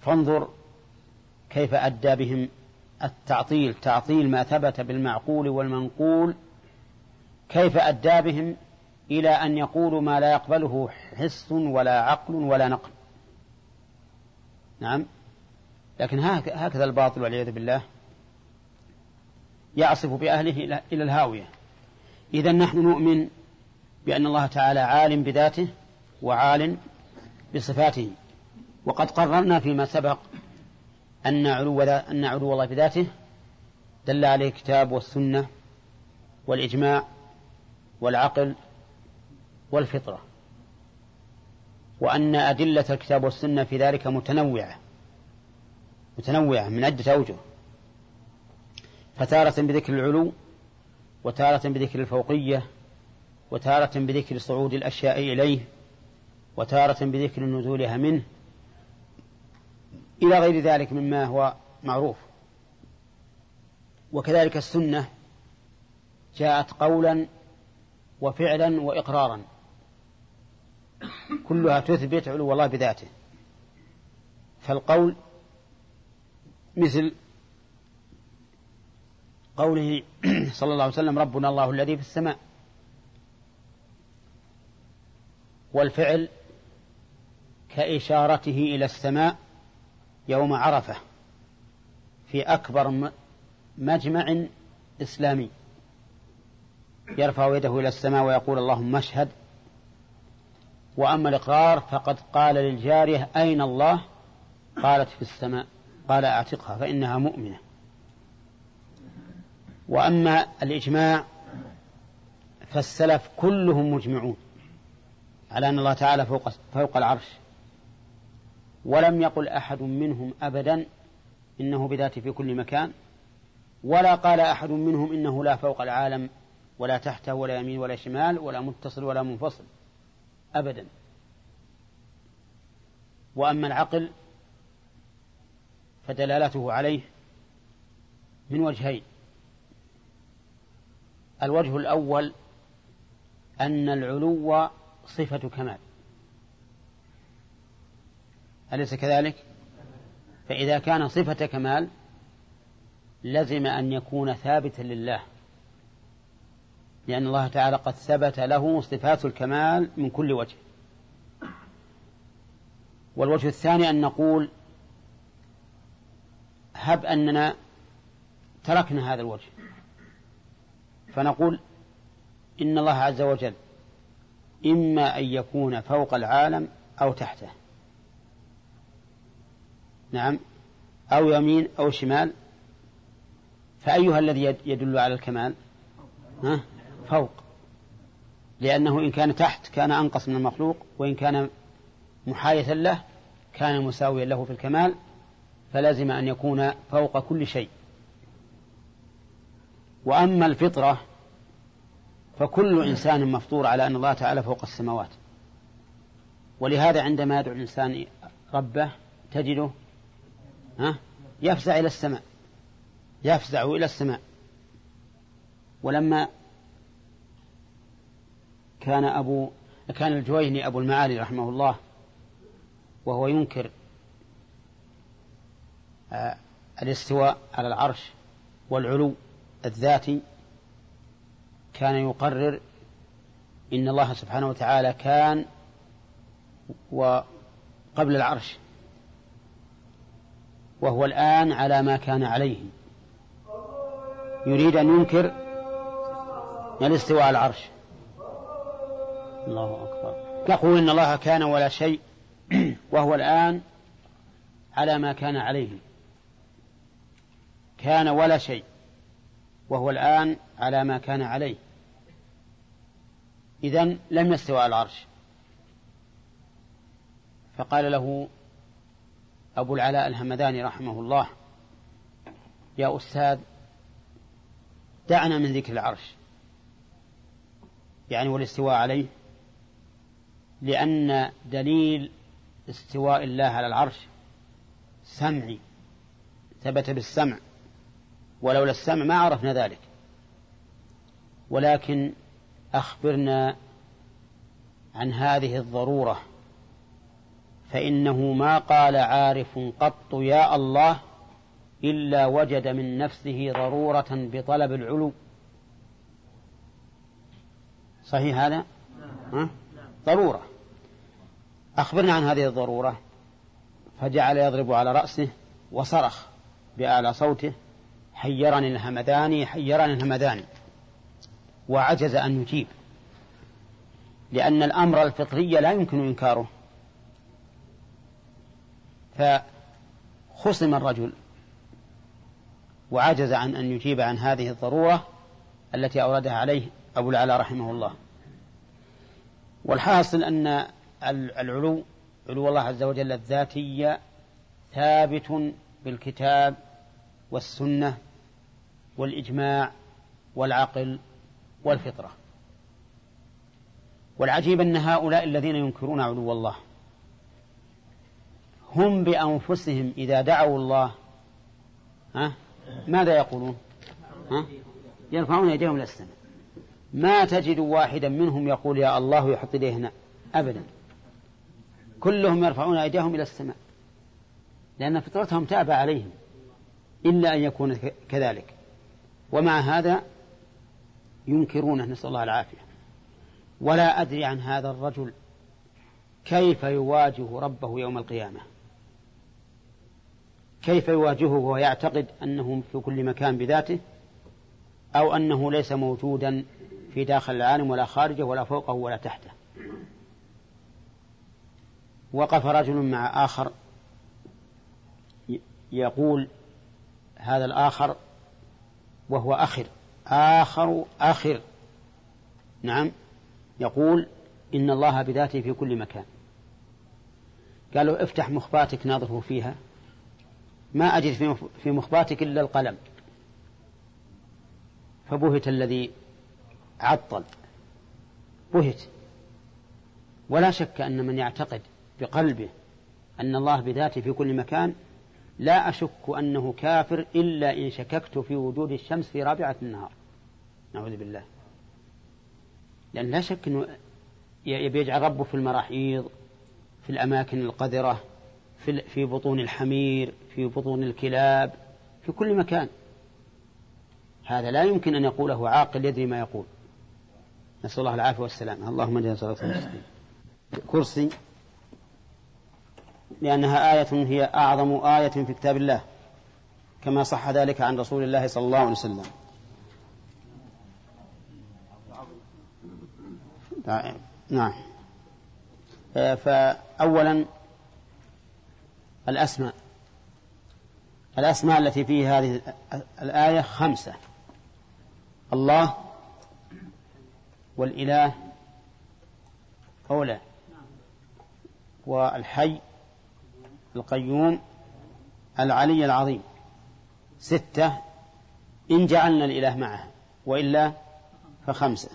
فانظر كيف أدى بهم التعطيل تعطيل ما ثبت بالمعقول والمنقول. كيف أدى بهم إلى أن يقولوا ما لا يقبله حس ولا عقل ولا نقل. نعم. لكن هكذا الباطل والعياذ بالله يعصف بأهله إلى الهاوية. إذا نحن نؤمن بأن الله تعالى عالم بذاته وعال بصفاته. وقد قررنا فيما سبق أن علو أن علو الله بذاته دل عليه الكتاب والسنة والإجماع والعقل والفطرة. وأن أدلة الكتاب والسنة في ذلك متنوعة. متنوعة من عدة أوجه. فتارة بذكر العلو وتارة بذكر الفوقية وتارة بذكر صعود الأشياء إليه وتارة بذكر نزولها منه إلى غير ذلك مما هو معروف. وكذلك السنة جاءت قولا وفعلا وإقرارا. كلها تثبت علو الله بذاته. فالقول مثل قوله صلى الله عليه وسلم ربنا الله الذي في السماء والفعل كإشارته إلى السماء يوم عرفة في أكبر مجمع إسلامي. يرفع يده إلى السماء ويقول اللهم اشهد. وأما الإقرار فقد قال للجارية أين الله؟ قالت في السماء. قال أعتقها فإنها مؤمنة. وأما الإجماع فالسلف كلهم مجمعون. على أن الله تعالى فوق, فوق العرش. ولم يقل أحد منهم أبدا إنه بذاته في كل مكان ولا قال أحد منهم إنه لا فوق العالم ولا تحته ولا يمين ولا شمال ولا متصل ولا منفصل. أبدا. وأما العقل فدلالته عليه من وجهين. الوجه الأول أن العلو صفة كمال. أليس كذلك؟ فإذا كان صفة كمال لزم أن يكون ثابتا لله. لأن الله تعالى قد ثبت له صفات الكمال من كل وجه. والوجه الثاني أن نقول هب أننا تركنا هذا الوجه. فنقول إن الله عز وجل إما أن يكون فوق العالم أو تحته. نعم. أو يمين أو شمال. فأيها الذي يدل على الكمال؟ ها؟ فوق. لأنه إن كان تحت كان أنقص من المخلوق وإن كان محايثا له كان مساويا له في الكمال فلازم أن يكون فوق كل شيء. وأما الفطرة فكل إنسان مفطور على أن الله تعالى فوق السماوات. ولهذا عندما يدعو الإنسان ربه تجده ها يفزع إلى السماء يفزع إلى السماء. ولما كان أبو كان الجويني أبو المعالي رحمه الله وهو ينكر آه، الاستواء على العرش والعلو الذاتي كان يقرر إن الله سبحانه وتعالى كان وقبل العرش وهو الآن على ما كان عليه. يريد أن ينكر الاستواء على العرش. الله أكبر. يقول إن الله كان ولا شيء وهو الآن على ما كان عليه. كان ولا شيء وهو الآن على ما كان عليه. إذن لم يستوى على العرش. فقال له أبو العلاء الهمداني رحمه الله يا أستاذ دعنا من ذكر العرش. يعني والاستواء عليه لأن دليل استواء الله على العرش سمعي ثبت بالسمع ولولا السمع ما عرفنا ذلك. ولكن أخبرنا عن هذه الضرورة فإنه ما قال عارف قط يا الله إلا وجد من نفسه ضرورة بطلب العلو صحيح هذا؟ ها؟ ضرورة أخبرنا عن هذه الضرورة فجعل يضرب على رأسه وصرخ بأعلى صوته حيرني الهمداني حيرني الهمداني وعجز أن يجيب. لأن الأمر الفطري لا يمكن إنكاره. فخصم الرجل وعجز عن أن يجيب عن هذه الضرورة التي أوردها عليه أبو العلاء رحمه الله. والحاصل أن العلو علو الله عز وجل الذاتي ثابت بالكتاب والسنة والإجماع والعقل والفطرة. والعجيب أن هؤلاء الذين ينكرون علو الله هم بأنفسهم إذا دعوا الله ها؟ ماذا يقولون؟ ها؟ يرفعون يديهم إلى السماء. ما تجد واحدا منهم يقول يا الله يحط هنا أبدا. كلهم يرفعون أيديهم إلى السماء. لأن فطرتهم تابع عليهم إلا أن يكون كذلك. ومع هذا ينكرونه نسأل الله العافية. ولا أدري عن هذا الرجل كيف يواجه ربه يوم القيامة. كيف يواجهه وهو يعتقد أنه في كل مكان بذاته أو أنه ليس موجودا في داخل العالم ولا خارجه ولا فوقه ولا تحته. وقف رجل مع آخر يقول هذا الآخر وهو أخر. آخر آخر. نعم. يقول إن الله بذاته في كل مكان. قالوا افتح مخباتك ناظره فيها. ما أجد في مخباتك إلا القلم. فبهت الذي عطل. بهت. ولا شك أن من يعتقد بقلبه أن الله بذاته في كل مكان لا أشك أنه كافر إلا إن شككت في وجود الشمس في رابعة النهار. نعوذ بالله. لأن لا شك أنه يبي يجعل ربه في المراحيض في الأماكن القذرة في, في بطون الحمير في بطون الكلاب في كل مكان. هذا لا يمكن أن يقوله عاقل يدري ما يقول. نسأل الله العافية والسلامة. اللهم اجعل صلاة المسلمين كرسي لأنها آية هي أعظم آية في كتاب الله كما صح ذلك عن رسول الله صلى الله عليه وسلم. نعم. فأولا الأسماء. الأسماء التي في هذه الآية خمسة. الله والإله أولى والحي القيوم العلي العظيم. ستة إن جعلنا الإله معه وإلا فخمسة.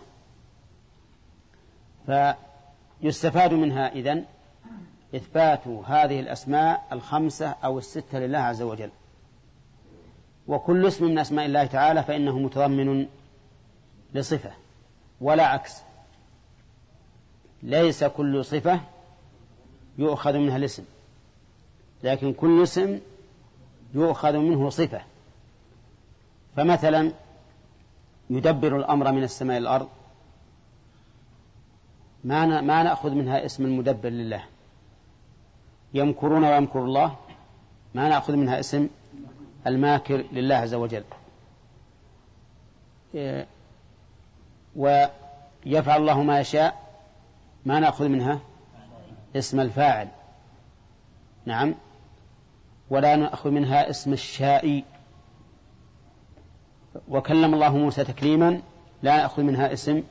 فيستفاد منها إذن إثبات هذه الأسماء الخمسة أو الستة لله عز وجل. وكل اسم من أسماء الله تعالى فإنه متضمن لصفة ولا عكس. ليس كل صفة يؤخذ منها الاسم. لكن كل اسم يؤخذ منه صفة. فمثلا يدبر الأمر من السماء إلى الأرض. ما ما نأخذ منها اسم المدبر لله؟ يمكرون ويمكر الله. ما نأخذ منها اسم الماكر لله عز وجل. إيه، ويفعل الله ما يشاء. ما نأخذ منها اسم الفاعل. نعم. ولا نأخذ منها اسم الشائي. وكلم الله موسى تكليما لا نأخذ منها اسم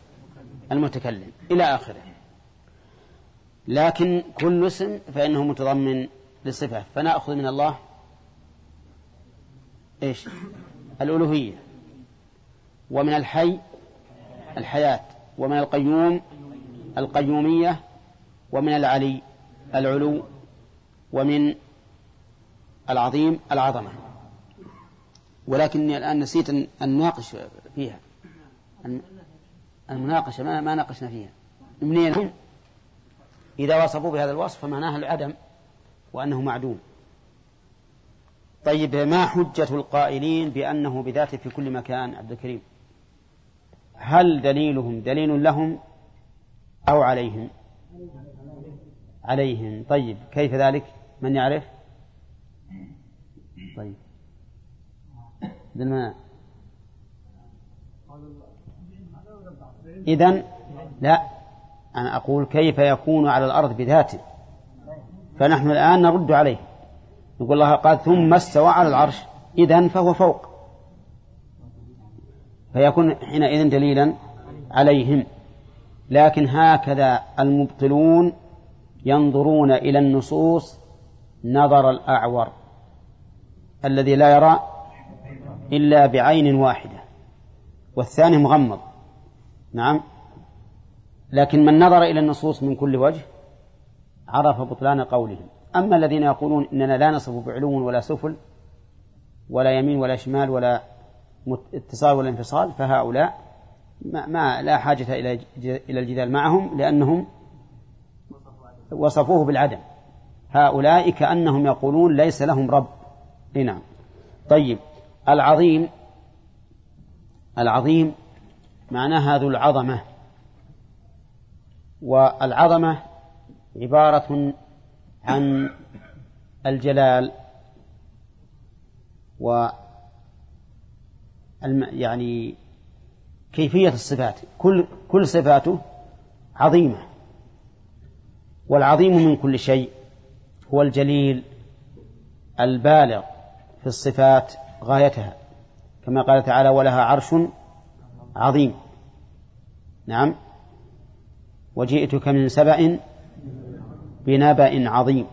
المتكلم إلى آخره. لكن كل اسم فإنه متضمن لصفة فنأخذ من الله إيش؟ الألوهية. ومن الحي الحياة. ومن القيوم القيومية. ومن العلي العلو. ومن العظيم العظمة. ولكني الآن نسيت أن نناقش فيها. المناقشة ما, ما ناقشنا فيها. منين؟ إذا وصفوا بهذا الوصف فمعناها العدم وأنه معدوم. طيب ما حجة القائلين بأنه بذاته في كل مكان؟ عبد الكريم. هل دليلهم دليل لهم أو عليهم؟ عليهم. طيب كيف ذلك؟ من يعرف؟ طيب. بالماء إذن لا. أنا أقول كيف يكون على الأرض بذاته. فنحن الآن نرد عليه. يقول الله قال ثم استوى على العرش. إذن فهو فوق. فيكون حينئذ دليلا عليهم. لكن هكذا المبطلون ينظرون إلى النصوص نظر الأعور. الذي لا يرى إلا بعين واحدة والثاني مغمض. نعم. لكن من نظر إلى النصوص من كل وجه عرف بطلان قولهم. أما الذين يقولون إننا لا نصف بعلو ولا سفل ولا يمين ولا شمال ولا اتصال ولا انفصال فهؤلاء ما, ما لا حاجة إلى إلى الجدال معهم لأنهم وصفوه بالعدم. هؤلاء كأنهم يقولون ليس لهم رب. نعم. طيب العظيم العظيم معناها ذو العظمة. والعظمة عبارة عن الجلال و يعني كيفية الصفات. كل كل صفاته عظيمة. والعظيم من كل شيء هو الجليل البالغ. في الصفات غايتها. كما قال تعالى ولها عرش عظيم. نعم. وجئتك من سبأ بنبأ عظيم.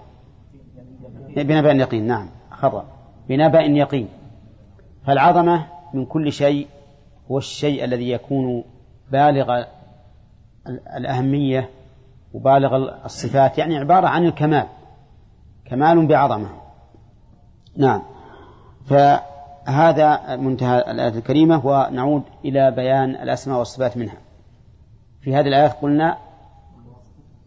بنبأ يقين. نعم. خطأ بنبأ يقين. فالعظمة من كل شيء هو الشيء الذي يكون بالغ الأهمية وبالغ الصفات. يعني عبارة عن الكمال. كمال بعظمة. نعم. فهذا منتهى الآية الكريمة ونعود إلى بيان الأسماء والصفات منها. في هذه الآية قلنا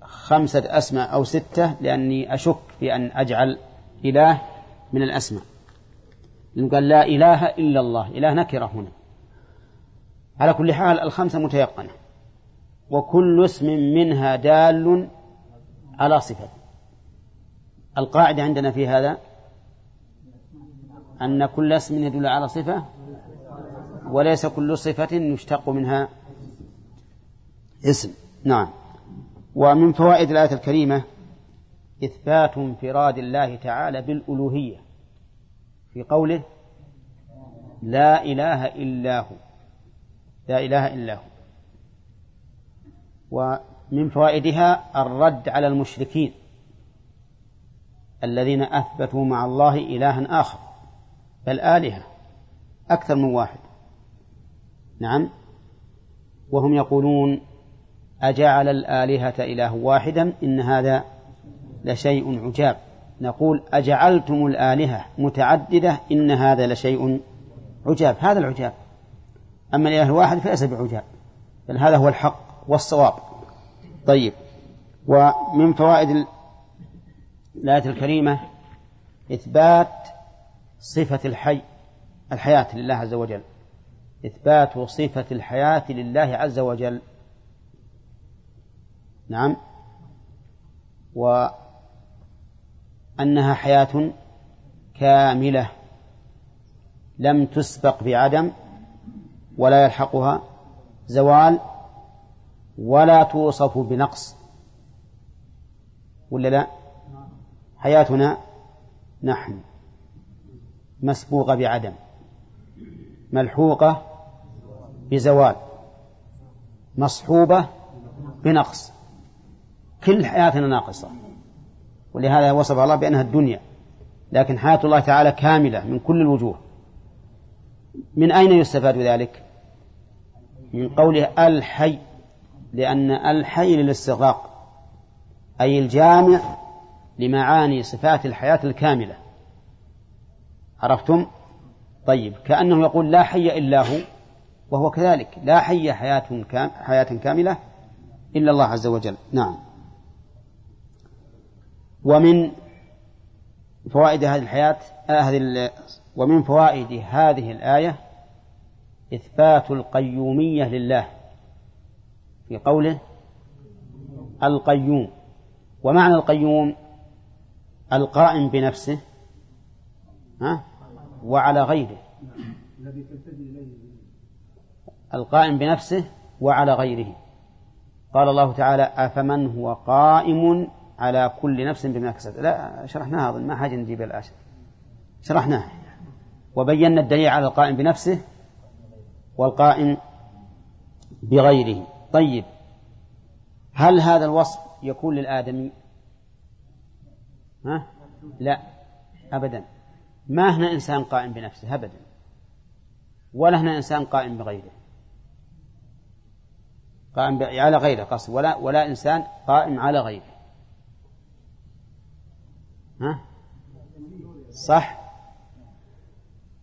خمسة أسماء أو ستة لأني أشك في أن أجعل إله من الأسماء. قال لا إله إلا الله إله نكرة هنا. على كل حال الخمسة متيقنة وكل اسم منها دال على صفة. القاعدة عندنا في هذا أن كل اسم يدل على صفة وليس كل صفة يشتق منها اسم. نعم. ومن فوائد الآية الكريمة إثبات انفراد الله تعالى بالألوهية في قوله لا إله إلا هو. لا إله إلا هو. ومن فوائدها الرد على المشركين الذين أثبتوا مع الله إلها آخر. بل آلهة أكثر من واحد. نعم. وهم يقولون أجعل الآلهة إله واحدا إن هذا لشيء عجاب. نقول أجعلتم الآلهة متعددة إن هذا لشيء عجاب. هذا العجاب. أما الإله الواحد فليس بعجاب بل هذا هو الحق والصواب. طيب. ومن فوائد الآية الكريمة إثبات صفة الحي الحياة لله عز وجل. إثبات صفة الحياة لله عز وجل. نعم. وأنها حياة كاملة لم تسبق بعدم ولا يلحقها زوال ولا توصف بنقص. ولا لا؟ حياتنا نحن. مسبوقة بعدم ملحوقة بزوال مصحوبة بنقص. كل حياتنا ناقصة ولهذا وصف الله بأنها الدنيا. لكن حياة الله تعالى كاملة من كل الوجوه. من أين يستفاد ذلك؟ من قوله الحي لأن الحي للاستغراق أي الجامع لمعاني صفات الحياة الكاملة. عرفتم؟ طيب كأنه يقول لا حي إلا هو وهو كذلك لا حي حياة كام حياة كاملة إلا الله عز وجل. نعم. ومن فوائد هذه الحياة آه هذه ومن فوائد هذه الآية إثبات القيومية لله في قوله القيوم. ومعنى القيوم؟ القائم بنفسه. ها؟ وعلى غيره. القائم بنفسه وعلى غيره. قال الله تعالى أفمن هو قائم على كل نفس بما كسبت. لا شرحناها أظن ما حاجة نجيب الآشر شرحناها. وبينا الدليل على القائم بنفسه والقائم بغيره. طيب هل هذا الوصف يكون للآدمي؟ ها؟ لا أبدا. ما هنا إنسان قائم بنفسه أبدا. ولا هنا إنسان قائم بغيره. قائم على غيره قصد ولا ولا إنسان قائم على غيره. ها؟ صح؟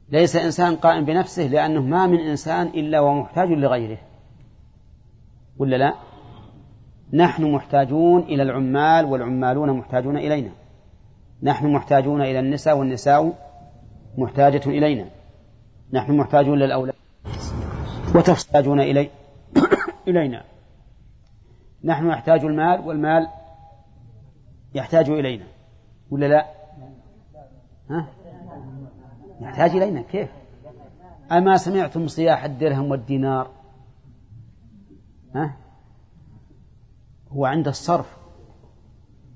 ليس إنسان قائم بنفسه لأنه ما من إنسان إلا ومحتاج لغيره. ولا لا؟ نحن محتاجون إلى العمال والعمالون محتاجون إلينا. نحن محتاجون إلى النساء والنساء محتاجة إلينا. نحن محتاجون للأولاد. وتحتاجون إلي إلينا. نحن نحتاج المال والمال يحتاج إلينا. ولا لا؟ ها؟ يحتاج إلينا. كيف؟ أما سمعتم صياح الدرهم والدينار؟ ها؟ هو عند الصرف.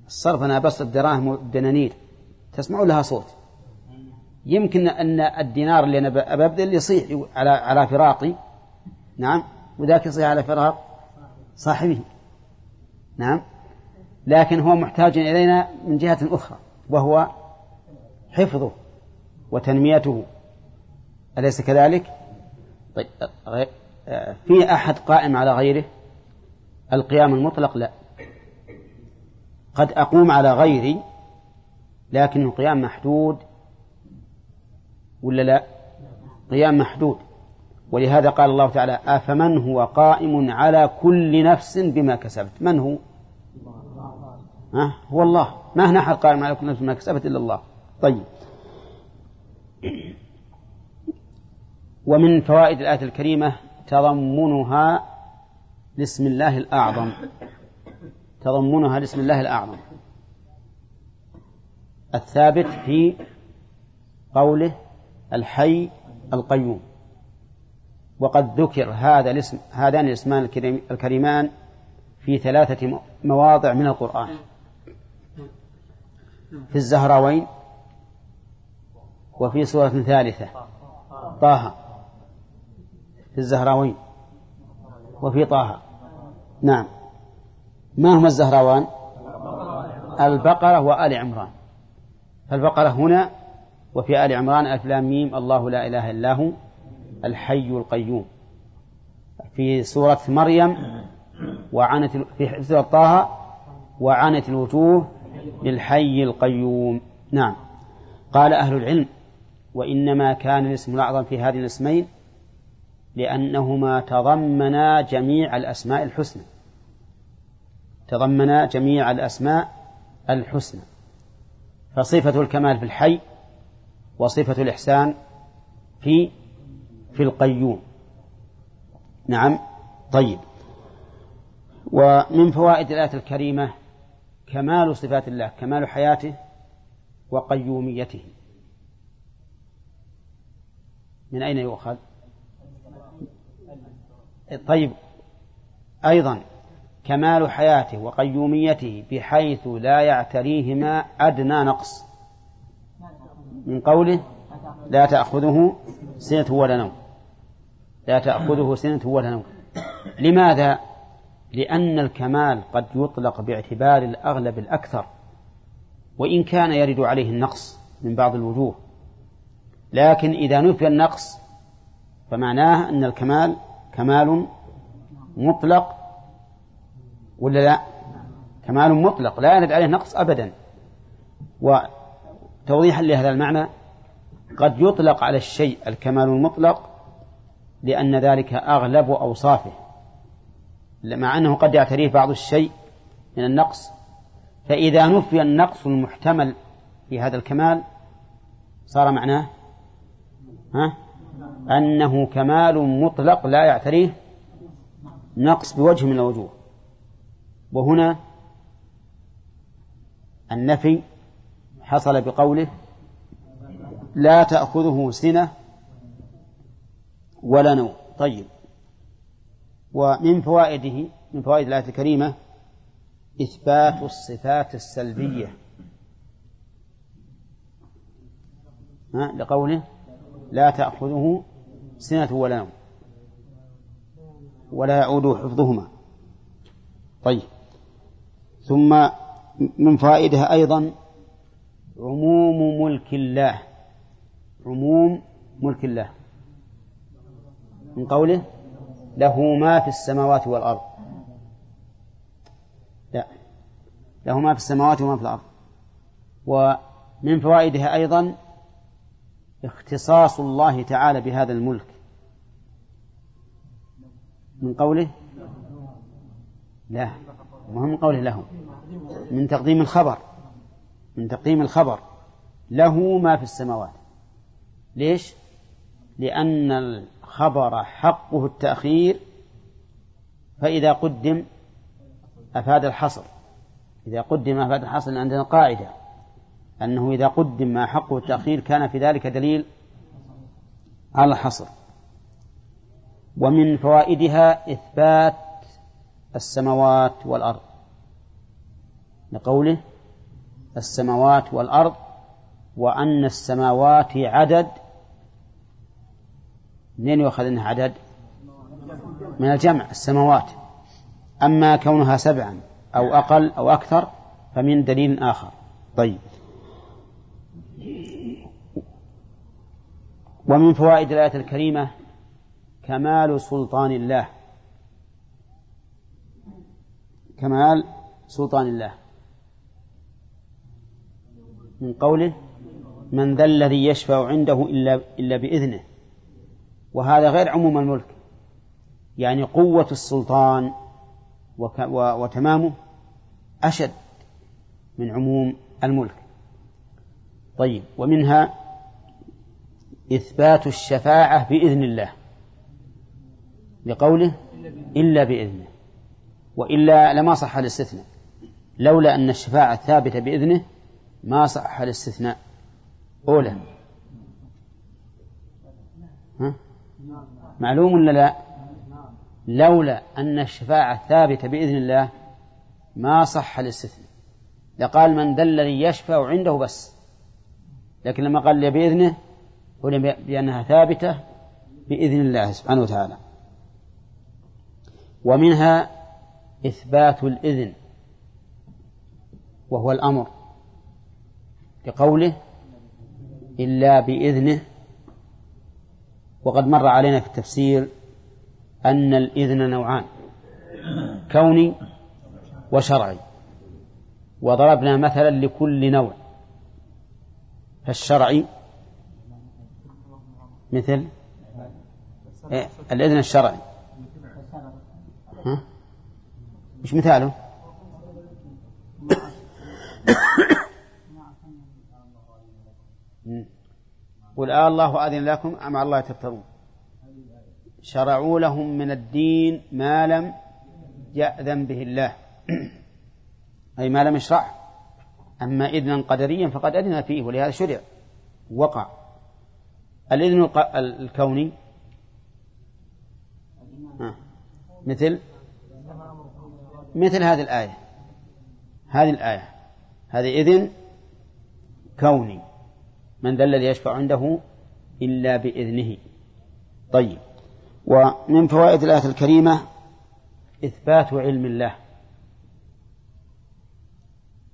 الصرف أنا بس الدراهم والدنانير. تسمعوا لها صوت. يمكن أن الدينار اللي أنا ببذل يصيح على على فراقي. نعم. وذاك يصيح على فراق صاحبه. نعم. لكن هو محتاج إلينا من جهة أخرى وهو حفظه وتنميته. أليس كذلك؟ طيب في أحد قائم على غيره؟ القيام المطلق؟ لا. قد أقوم على غيري لكنه قيام محدود ولا لا؟ قيام محدود. ولهذا قال الله تعالى أفمن هو قائم على كل نفس بما كسبت؟ من هو؟ ها؟ هو الله. ما هنا أحد قائم على كل نفس بما كسبت إلا الله. طيب. ومن فوائد الآية الكريمة تضمنها لاسم الله الأعظم. تضمنها لاسم الله الأعظم. الثابت في قوله الحي القيوم. وقد ذكر هذا الاسم هذان الاسمان الكريمان في ثلاثة مواضع من القرآن. في الزهراوين وفي سورة ثالثة. طه. في الزهراوين وفي طه. نعم. ما هما الزهراوان؟ البقرة وآل عمران. فالبقرة هنا وفي آل عمران ألف لام ميم الله لا إله إلا هو الحي القيوم. في سورة مريم وعنت في سورة طه وعنت الوجوه للحي القيوم. نعم. قال أهل العلم وإنما كان الاسم الأعظم في هذه الاسمين لأنهما تضمنا جميع الأسماء الحسنى. تضمنا جميع الأسماء الحسنى. فصفة الكمال في الحي وصفة الإحسان في في القيوم. نعم طيب. ومن فوائد الآية الكريمة كمال صفات الله كمال حياته وقيوميته. من أين يؤخذ؟ طيب. أيضا كمال حياته وقيوميته بحيث لا يعتريهما أدنى نقص. من قوله لا تأخذه سنة ولا نوم. لا تأخذه سنة ولا نوم. لماذا؟ لأن الكمال قد يطلق باعتبار الأغلب الأكثر وإن كان يرد عليه النقص من بعض الوجوه. لكن إذا نفي النقص فمعناه أن الكمال كمال مطلق ولا لا؟ كمال مطلق لا يرد عليه نقص أبدا. وتوضيحا لهذا المعنى قد يطلق على الشيء الكمال المطلق لأن ذلك أغلب أوصافه مع أنه قد يعتريه بعض الشيء من النقص. فإذا نفي النقص المحتمل في هذا الكمال صار معناه ها؟ أنه كمال مطلق لا يعتريه نقص بوجه من الوجوه. وهنا النفي حصل بقوله لا تأخذه سنة ولا نوم. طيب. ومن فوائده من فوائد الآية الكريمة إثبات الصفات السلبية. لقوله لا تأخذه سنة ولا نوم. ولا يعود حفظهما. طيب. ثم من فائدها أيضا عموم ملك الله. عموم ملك الله. من قوله له ما في السماوات والأرض. لا. له ما في السماوات وما في الأرض. ومن فوائدها أيضا اختصاص الله تعالى بهذا الملك. من قوله لا. ما من قوله له من تقديم الخبر. من تقديم الخبر له ما في السماوات. ليش؟ لأن الخبر حقه التأخير فإذا قدم أفاد الحصر. إذا قدم أفاد الحصر عندنا قاعدة. أنه إذا قدم ما حقه التأخير كان في ذلك دليل على الحصر. ومن فوائدها إثبات السماوات والأرض. لقوله السماوات والأرض وأن السماوات عدد. منين يؤخذ إنها عدد؟ من الجمع السماوات. أما كونها سبعا أو أقل أو أكثر فمن دليل آخر. طيب. ومن فوائد الآية الكريمة كمال سلطان الله. كمال سلطان الله. من قوله من ذا الذي يشفع عنده إلا إلا بإذنه وهذا غير عموم الملك. يعني قوة السلطان وتمامه أشد من عموم الملك. طيب ومنها إثبات الشفاعة بإذن الله. لقوله إلا بإذنه وإلا لما صح الاستثناء. لولا أن الشفاعة ثابتة بإذنه ما صح الاستثناء؟ أولى. ها؟ معلوم ولا لا؟ لولا أن الشفاعة ثابتة بإذن الله ما صح الاستثناء. لقال من ذا الذي يشفع عنده بس. لكن لما قال بإذنه علم بأنها ثابتة بإذن الله سبحانه وتعالى. ومنها إثبات الإذن وهو الأمر. بقوله إلا بإذنه. وقد مر علينا في التفسير أن الإذن نوعان كوني وشرعي. وضربنا مثلا لكل نوع فالشرعي مثل إيه؟ الإذن الشرعي. ها؟ مش مثاله. قل آه الله أذن لكم أم على الله تفترون. شرعوا لهم من الدين ما لم يأذن به الله. أي ما لم يشرع. أما إذنا قدريا فقد أذن فيه ولهذا شرع. وقع. الإذن الكوني. مثل؟ مثل هذه الآية. هذه الآية. هذه إذن كوني. من ذا الذي يشفع عنده إلا بإذنه. طيب. ومن فوائد الآية الكريمة إثبات علم الله.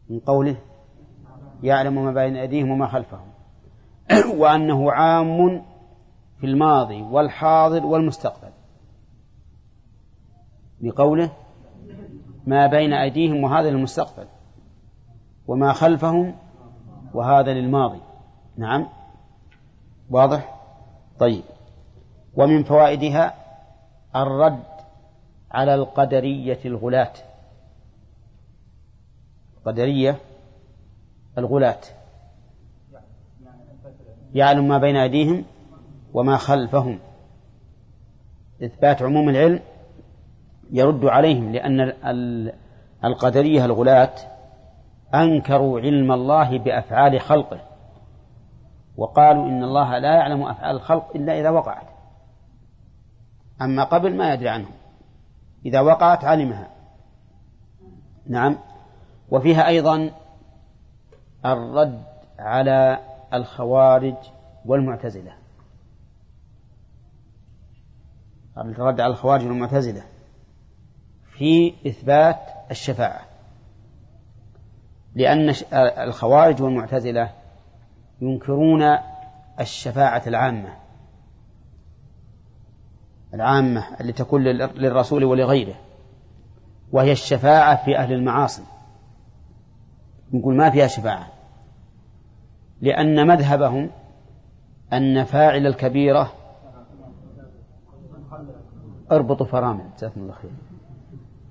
من قوله يعلم ما بين أيديهم وما خلفهم. وأنه عام في الماضي والحاضر والمستقبل. بقوله ما بين أيديهم وهذا للمستقبل وما خلفهم وهذا للماضي. نعم. واضح؟ طيب. ومن فوائدها الرد على القدرية الغلاة. القدرية الغلاة. يعلم ما بين أيديهم وما خلفهم. إثبات عموم العلم يرد عليهم لأن القدرية الغلاة أنكروا علم الله بأفعال خلقه. وقالوا إن الله لا يعلم أفعال الخلق إلا إذا وقعت. أما قبل ما يدري عنه. إذا وقعت علمها. نعم. وفيها أيضا الرد على الخوارج والمعتزلة. الرد على الخوارج والمعتزلة في إثبات الشفاعة. لأن الخوارج والمعتزلة ينكرون الشفاعة العامة العامة التي تكون للرسول ولغيره وهي الشفاعة في أهل المعاصي. نقول ما فيها شفاعة لأن مذهبهم أن فاعل الكبيرة اربطوا فرامل جزاكم الله خير.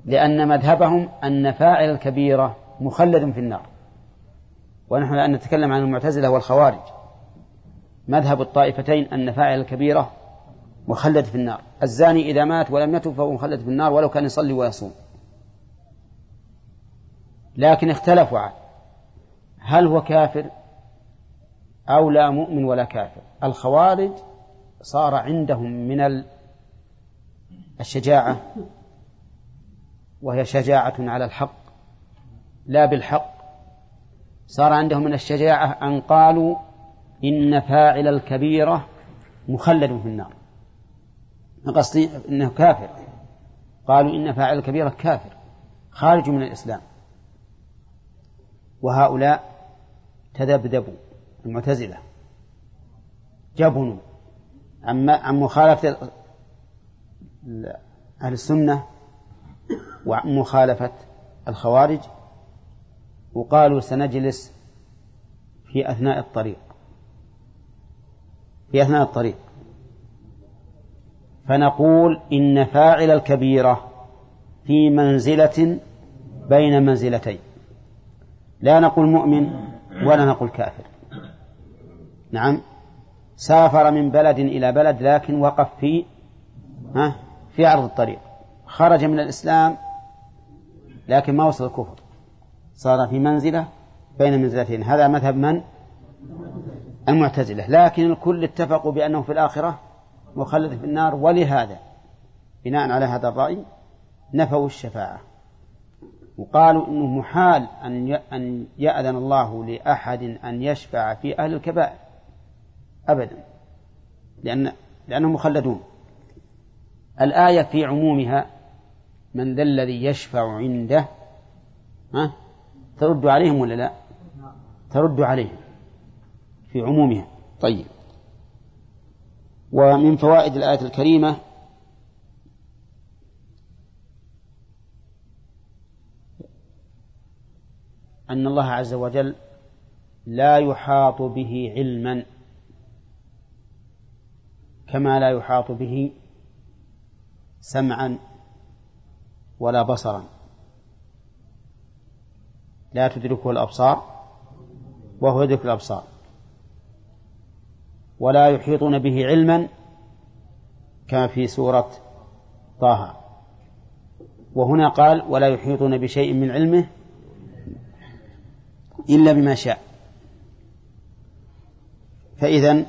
لأن مذهبهم أن فاعل الكبيرة مخلد في النار. ونحن الآن نتكلم عن المعتزلة والخوارج. مذهب الطائفتين أن فاعل الكبيرة مخلد في النار. الزاني إذا مات ولم يتب فهو مخلد في النار ولو كان يصلي ويصوم. لكن اختلفوا عنه هل هو كافر أو لا مؤمن ولا كافر؟ الخوارج صار عندهم من الشجاعة وهي شجاعة على الحق لا بالحق صار عندهم من الشجاعة أن قالوا إن فاعل الكبيرة مخلد في النار. قصدي إنه كافر. قالوا إن فاعل الكبيرة كافر خارج من الإسلام. وهؤلاء تذبذبوا المعتزلة. جبنوا. عن عن مخالفة أهل السنة وعن مخالفة الخوارج وقالوا سنجلس في أثناء الطريق. في أثناء الطريق. فنقول إن فاعل الكبيرة في منزلة بين منزلتين. لا نقول مؤمن ولا نقول كافر. نعم. سافر من بلد إلى بلد لكن وقف في ها في عرض الطريق. خرج من الإسلام لكن ما وصل الكفر. صار في منزلة بين منزلتين. هذا مذهب من؟ المعتزلة. لكن الكل اتفقوا بأنه في الآخرة مخلد في النار. ولهذا بناء على هذا الرأي نفوا الشفاعة. وقالوا إنه محال أن أن يأذن الله لأحد أن يشفع في أهل الكبائر. ابدا. لأن لأنهم مخلدون. الآية في عمومها من ذا الذي يشفع عنده ها؟ ترد عليهم ولا لا؟ ترد عليهم في عمومها. طيب. ومن فوائد الآية الكريمة أن الله عز وجل لا يحاط به علما كما لا يحاط به سمعا ولا بصرا. لا تدركه الأبصار وهو يدرك الأبصار. ولا يحيطون به علما كما في سورة طه. وهنا قال ولا يحيطون بشيء من علمه إلا بما شاء. فإذا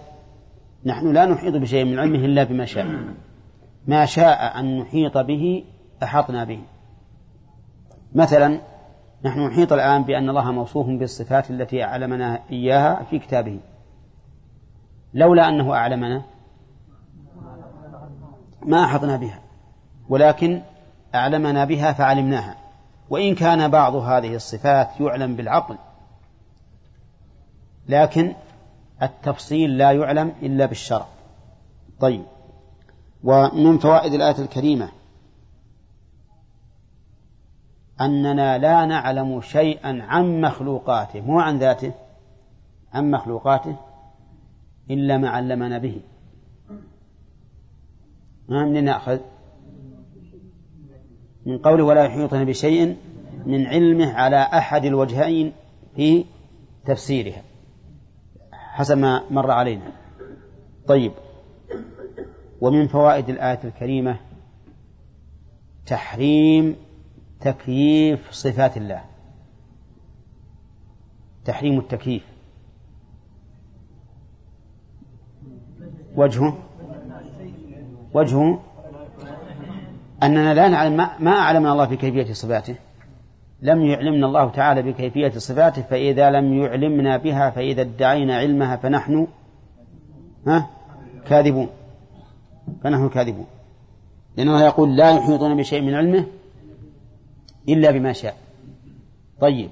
نحن لا نحيط بشيء من علمه إلا بما شاء. ما شاء أن نحيط به أحطنا به. مثلا نحن نحيط الآن بأن الله موصوف بالصفات التي أعلمنا إياها في كتابه. لولا أنه أعلمنا ما أحطنا بها ولكن أعلمنا بها فعلمناها. وإن كان بعض هذه الصفات يعلم بالعقل لكن التفصيل لا يعلم إلا بالشرع. طيب. ومن فوائد الآية الكريمة أننا لا نعلم شيئا عن مخلوقاته مو عن ذاته عن مخلوقاته إلا ما علمنا به. ما من نأخذ؟ من قوله ولا يحيطون بشيء من علمه على أحد الوجهين في تفسيرها حسب ما مر علينا. طيب. ومن فوائد الآية الكريمة تحريم تكييف صفات الله. تحريم التكييف. وجهه؟ وجهه؟ أننا لا نعلم ما أعلمنا الله بكيفية صفاته. لم يعلمنا الله تعالى بكيفية صفاته فإذا لم يعلمنا بها فإذا ادعينا علمها فنحن ها؟ كاذبون. فنحن كاذبون. لأنه يقول لا يحيطون بشيء من علمه إلا بما شاء. طيب.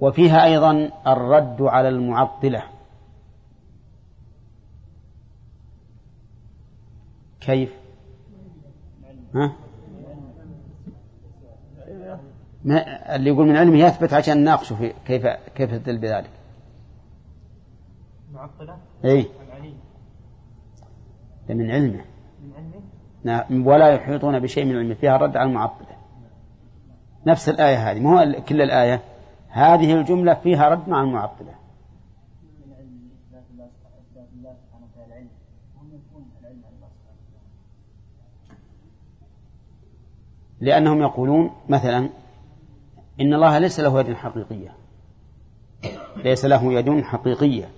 وفيها أيضا الرد على المعطلة. كيف؟ ها؟ ما اللي يقول من علمه يثبت عشان نناقشه في كيف كيف تدل بذلك. معطلة؟ اي من علمه. من علمه؟ ولا يحيطون بشيء من علمه فيها رد على المعطلة. نفس الآية هذه مو كل الآية هذه الجملة فيها رد مع المعطلة. لأنهم يقولون مثلا إن الله ليس له يد حقيقية. ليس له يد حقيقية.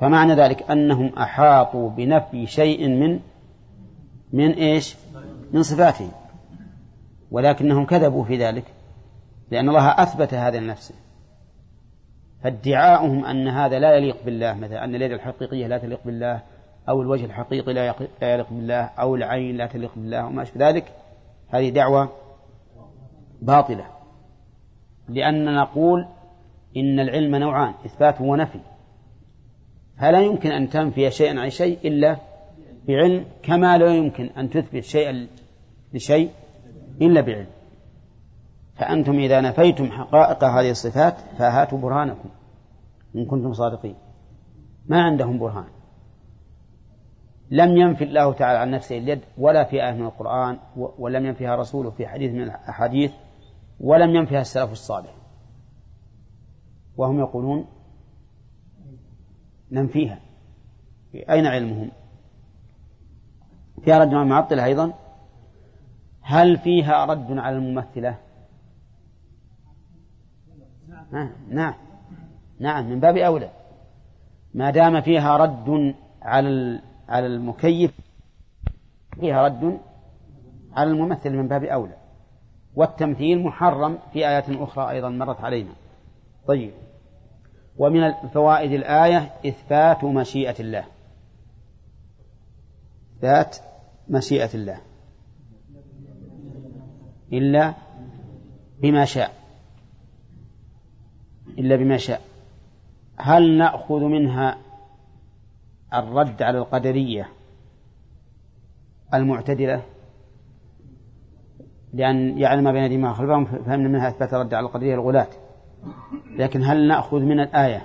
فمعنى ذلك أنهم أحاطوا بنفي شيء من من إيش؟ من صفاته ولكنهم كذبوا في ذلك لأن الله أثبت هذا لنفسه. فادعاؤهم أن هذا لا يليق بالله مثلا أن اليد الحقيقية لا تليق بالله أو الوجه الحقيقي لا يليق بالله أو العين لا تليق بالله وما أشبه ذلك. هذه دعوة باطلة. لأن نقول إن العلم نوعان إثبات ونفي. فلا يمكن أن تنفي شيئا عن شيء إلا بعلم كما لا يمكن أن تثبت شيئا لشيء إلا بعلم. فأنتم إذا نفيتم حقائق هذه الصفات فهاتوا برهانكم إن كنتم صادقين. ما عندهم برهان. لم ينفي الله تعالى عن نفسه اليد ولا في آية من القرآن ولم ينفيها رسوله في حديث من الأحاديث ولم ينفها السلف الصالح. وهم يقولون ننفيها. أين علمهم؟ فيها رد على المعطلة أيضا؟ هل فيها رد على الممثلة؟ نعم. نعم من باب أولى. ما دام فيها رد على على المكيف فيها رد على الممثل من باب أولى. والتمثيل محرم في آيات أخرى أيضا مرت علينا. طيب. ومن فوائد الآية إثبات مشيئة الله. إثبات مشيئة الله. إلا بما شاء. إلا بما شاء. هل نأخذ منها الرد على القدرية المعتدلة؟ لأن يعلم ما بين وما خلفهم فهمنا منها إثبات الرد على القدرية الغلاة. لكن هل نأخذ من الآية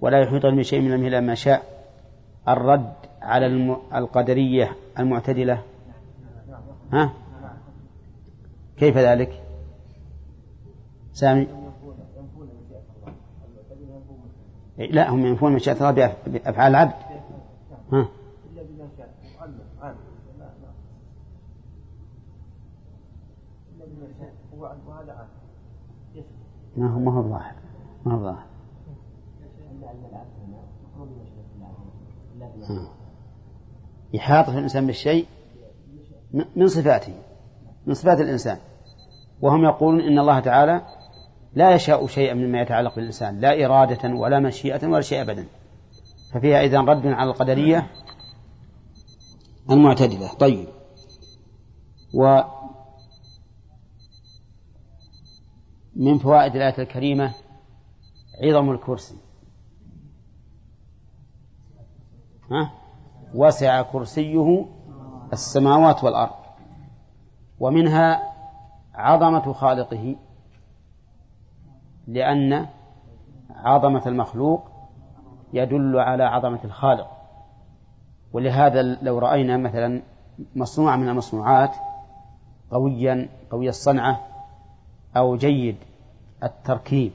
ولا يحيط بشيء من علمه إلا ما شاء؟ الرد على. القدرية المعتدلة؟ ها؟ كيف ذلك؟ سامي؟ لا هم ينفون مشيئة الله بأفعال العبد. ها؟ ما هو ما هو ظاهر ما هو ظاهر إحاطة الإنسان بالشيء من صفاته من صفات الإنسان. وهم يقولون إن الله تعالى لا يشاء شيئا مما يتعلق بالإنسان لا إرادة ولا مشيئة ولا شيء أبدا. ففيها إذا رد على القدرية المعتدلة. طيب. و من فوائد الآية الكريمة عظم الكرسي. ها؟ وسع كرسيه السماوات والأرض ومنها عظمة خالقه لأن عظمة المخلوق يدل على عظمة الخالق. ولهذا لو رأينا مثلا مصنوعا من المصنوعات قويا قوي الصنعة أو جيد التركيب.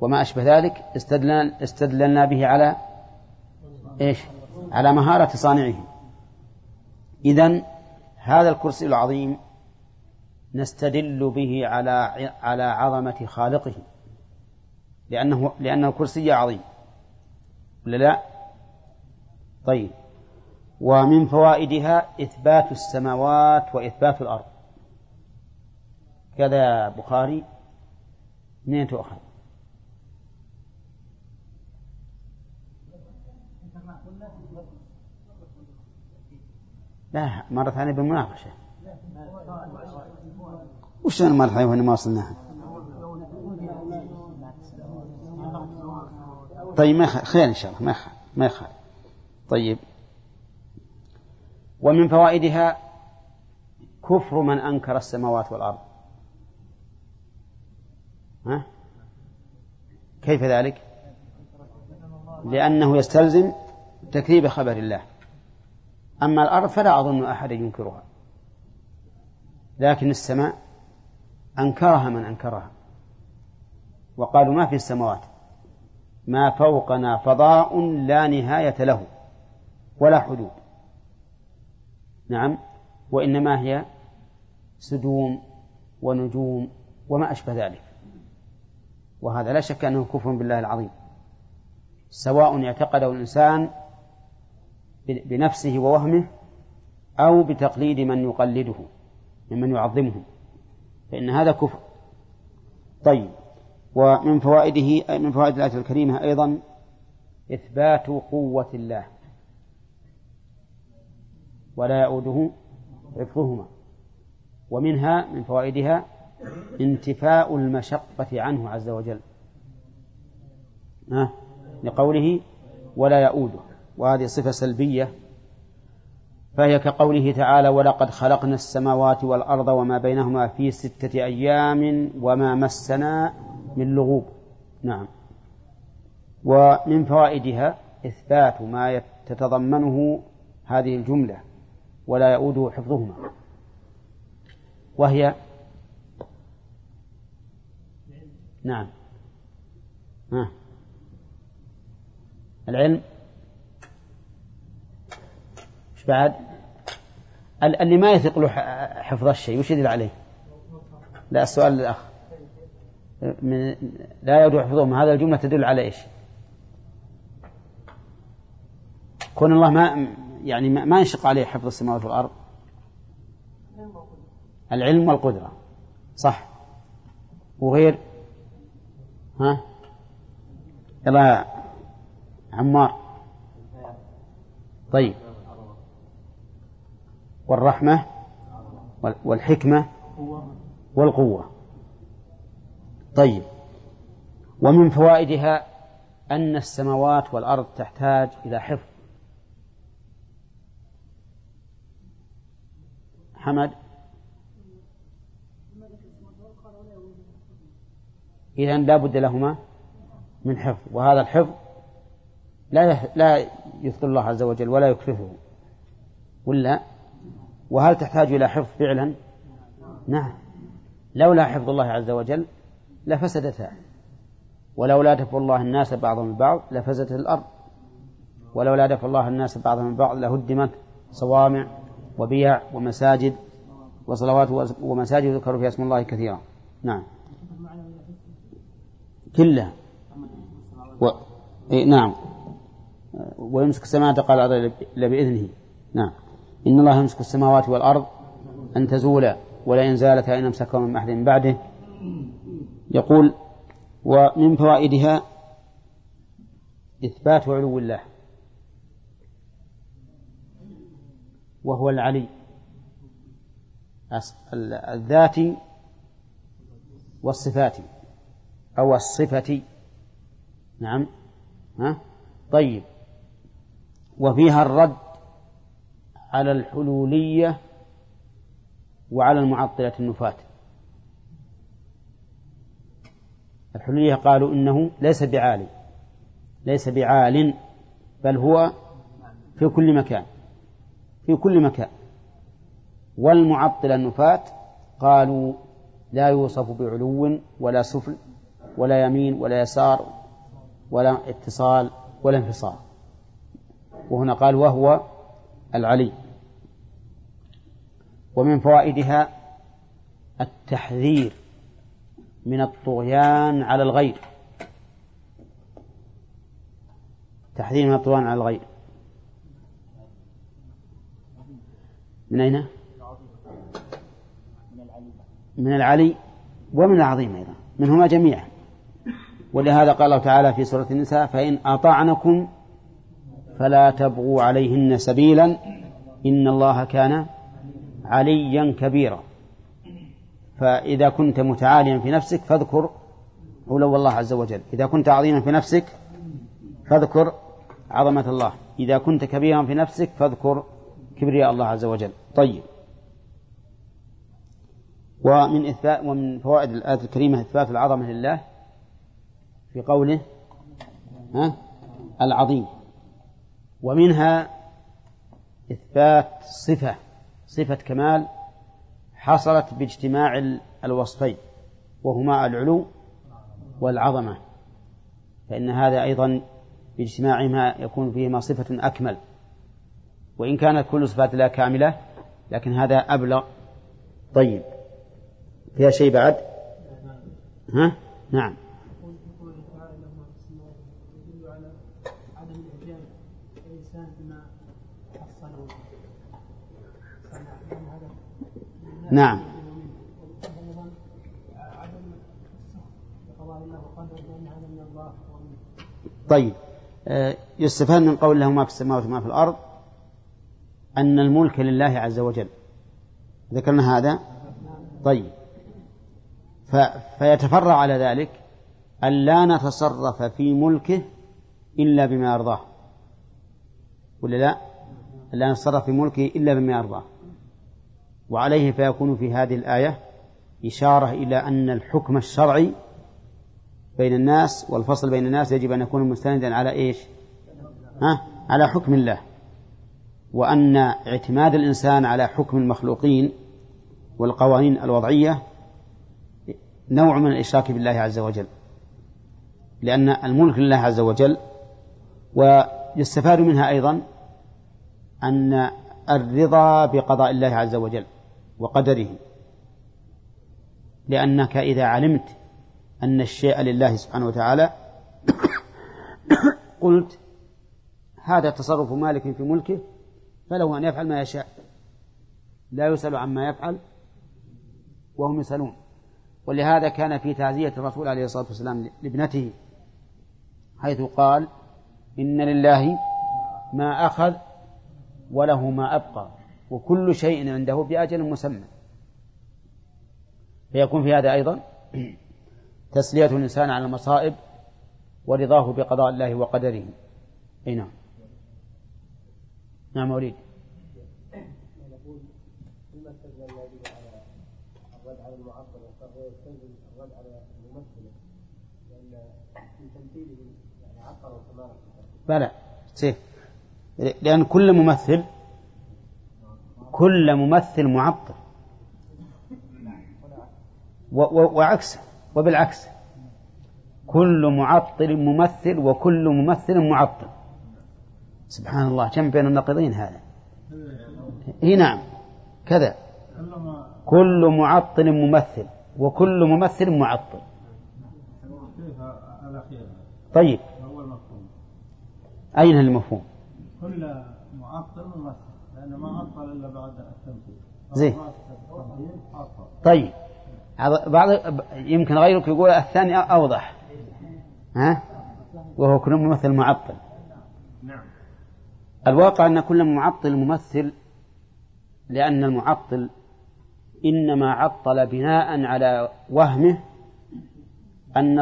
وما أشبه ذلك استدلنا, استدللنا به على إيش؟ على مهارة صانعه. إذن هذا الكرسي العظيم نستدل به على على عظمة خالقه. لأنه لأنه كرسي عظيم. ولا لا؟ طيب. ومن فوائدها إثبات السماوات وإثبات الأرض. كذا بخاري. منين تؤخذ؟ لا مرة ثانية بالمناقشة. وش المرة الثانية ما وصلناها طيب ما خير إن شاء الله ما ما يخالف طيب. ومن فوائدها كفر من أنكر السماوات والأرض. ها؟ كيف ذلك؟ لأنه يستلزم تكذيب خبر الله. أما الأرض فلا أظن أحد ينكرها. لكن السماء أنكرها من أنكرها. وقالوا ما في السماوات. ما فوقنا فضاء لا نهاية له ولا حدود. نعم وإنما هي سدوم ونجوم وما أشبه ذلك. وهذا لا شك أنه كفر بالله العظيم. سواء اعتقده الإنسان بنفسه ووهمه أو بتقليد من يقلده ممن يعظمه فإن هذا كفر. طيب ومن فوائده من فوائد الآية الكريمة أيضا إثبات قوة الله. ولا يؤوده حفظهما ومنها من فوائدها انتفاء المشقة عنه عز وجل. لقوله ولا يؤوده وهذه صفة سلبية فهي كقوله تعالى ولقد خلقنا السماوات والأرض وما بينهما في ستة أيام وما مسنا من لغوب. نعم. ومن فوائدها إثبات ما تتضمنه هذه الجملة ولا يؤوده حفظهما. وهي نعم. ها. العلم بعد اللي ما يثق له حفظ الشيء وش يدل عليه؟ لا السؤال للأخ من لا يدل حفظهم. هذا الجملة تدل على إيش؟ كون الله ما يعني ما ينشق عليه حفظ السماوات والأرض. العلم والقدرة. صح. وغير؟ ها؟ يلا عمار. طيب. والرحمة والحكمة والقوة. طيب. ومن فوائدها أن السماوات والأرض تحتاج إلى حفظ. حمد. إذا لا بد لهما من حفظ. وهذا الحفظ لا. لا يثقل الله عز وجل ولا يكلفه ولا وهل تحتاج إلى حفظ فعلا؟ نعم. لولا حفظ الله عز وجل لفسدتها. ولولا دفع الله الناس بعضهم البعض لفسدت الأرض. ولولا دفع الله الناس بعضهم البعض لهدمت صوامع وبيع ومساجد وصلوات ومساجد يذكر فيها اسم الله كثيرا. نعم. كلها. و... إيه نعم. ويمسك السماء قال بإذنه نعم. إن الله يمسك السماوات والأرض أن تزولا ولئن زالتا إن أمسكهما من أحد من بعده. يقول ومن فوائدها إثبات علو الله وهو العلي الذات والصفات أو الصفة. نعم. ها؟ طيب. وفيها الرد على الحلولية وعلى المعطلة النفاة. الحلولية قالوا إنه ليس بعالي ليس بعال بل هو في كل مكان في كل مكان. والمعطلة النفاة قالوا لا يوصف بعلو ولا سفل ولا يمين ولا يسار ولا اتصال ولا انفصال. وهنا قال وهو العلي ومن فوائدها التحذير من الطغيان على الغير. تحذير من الطغيان على الغير. من أين؟ من العلي ومن العظيم أيضا منهما جميعا. ولهذا قال الله تعالى في سورة النساء فإن أطعنكم فلا تبغوا عليهن سبيلا إن الله كان عليا كبيرا. فإذا كنت متعاليا في نفسك فاذكر علو الله عز وجل. إذا كنت عظيما في نفسك فاذكر عظمة الله. إذا كنت كبيرا في نفسك فاذكر كبرياء الله عز وجل. طيب. ومن إثبات ومن فوائد الآية الكريمة إثبات العظمة لله في قوله ها العظيم. ومنها إثبات صفة صفة كمال حصلت باجتماع الوصفين وهما العلو والعظمة. فإن هذا أيضا باجتماعهما يكون فيهما صفة أكمل. وإن كانت كل صفات الله كاملة لكن هذا أبلغ. طيب فيها شيء بعد؟ ها؟ نعم. نعم. طيب. آه، يستفاد من قول له ما في السماوات وما في الأرض أن الملك لله عز وجل. ذكرنا هذا؟ طيب. ف... فيتفرع على ذلك أن لا نتصرف في ملكه إلا بما يرضاه ولا لا؟ لا نتصرف في ملكه إلا بما يرضاه وعليه فيكون في هذه الآية إشارة إلى أن الحكم الشرعي بين الناس والفصل بين الناس يجب أن يكون مستندا على إيش؟ ها؟ على حكم الله. وأن اعتماد الإنسان على حكم المخلوقين والقوانين الوضعية نوع من الإشراك بالله عز وجل. لأن الملك لله عز وجل ويستفاد منها أيضا أن الرضا بقضاء الله عز وجل. وقدره. لأنك إذا علمت أن الشيء لله سبحانه وتعالى قلت هذا تصرف مالك في ملكه فله أن يفعل ما يشاء. لا يسأل عما يفعل وهم يسألون. ولهذا كان في تعزية الرسول عليه الصلاة والسلام لابنته حيث قال إن لله ما أخذ وله ما أبقى. وكل شيء عنده بأجل مسمى. فيكون في هذا أيضا تسلية الإنسان على المصائب ورضاه بقضاء الله وقدره. أي نعم. نعم كمال بلى لأن كل ممثل كل ممثل معطل. وعكسه وبالعكس. كل معطل ممثل وكل ممثل معطل. سبحان الله كم بين النقيضين هذا؟ إي نعم كذا. كل معطل ممثل وكل ممثل معطل. طيب. أين المفهوم؟ كل معطل ممثل. ما عطل إلا بعد التمثيل زين. طيب. بعض يمكن غيرك يقول الثاني أوضح. ها؟ وهو كل ممثل معطل. نعم. الواقع أن كل معطل ممثل لأن المعطل إنما عطل بناء على وهمه أن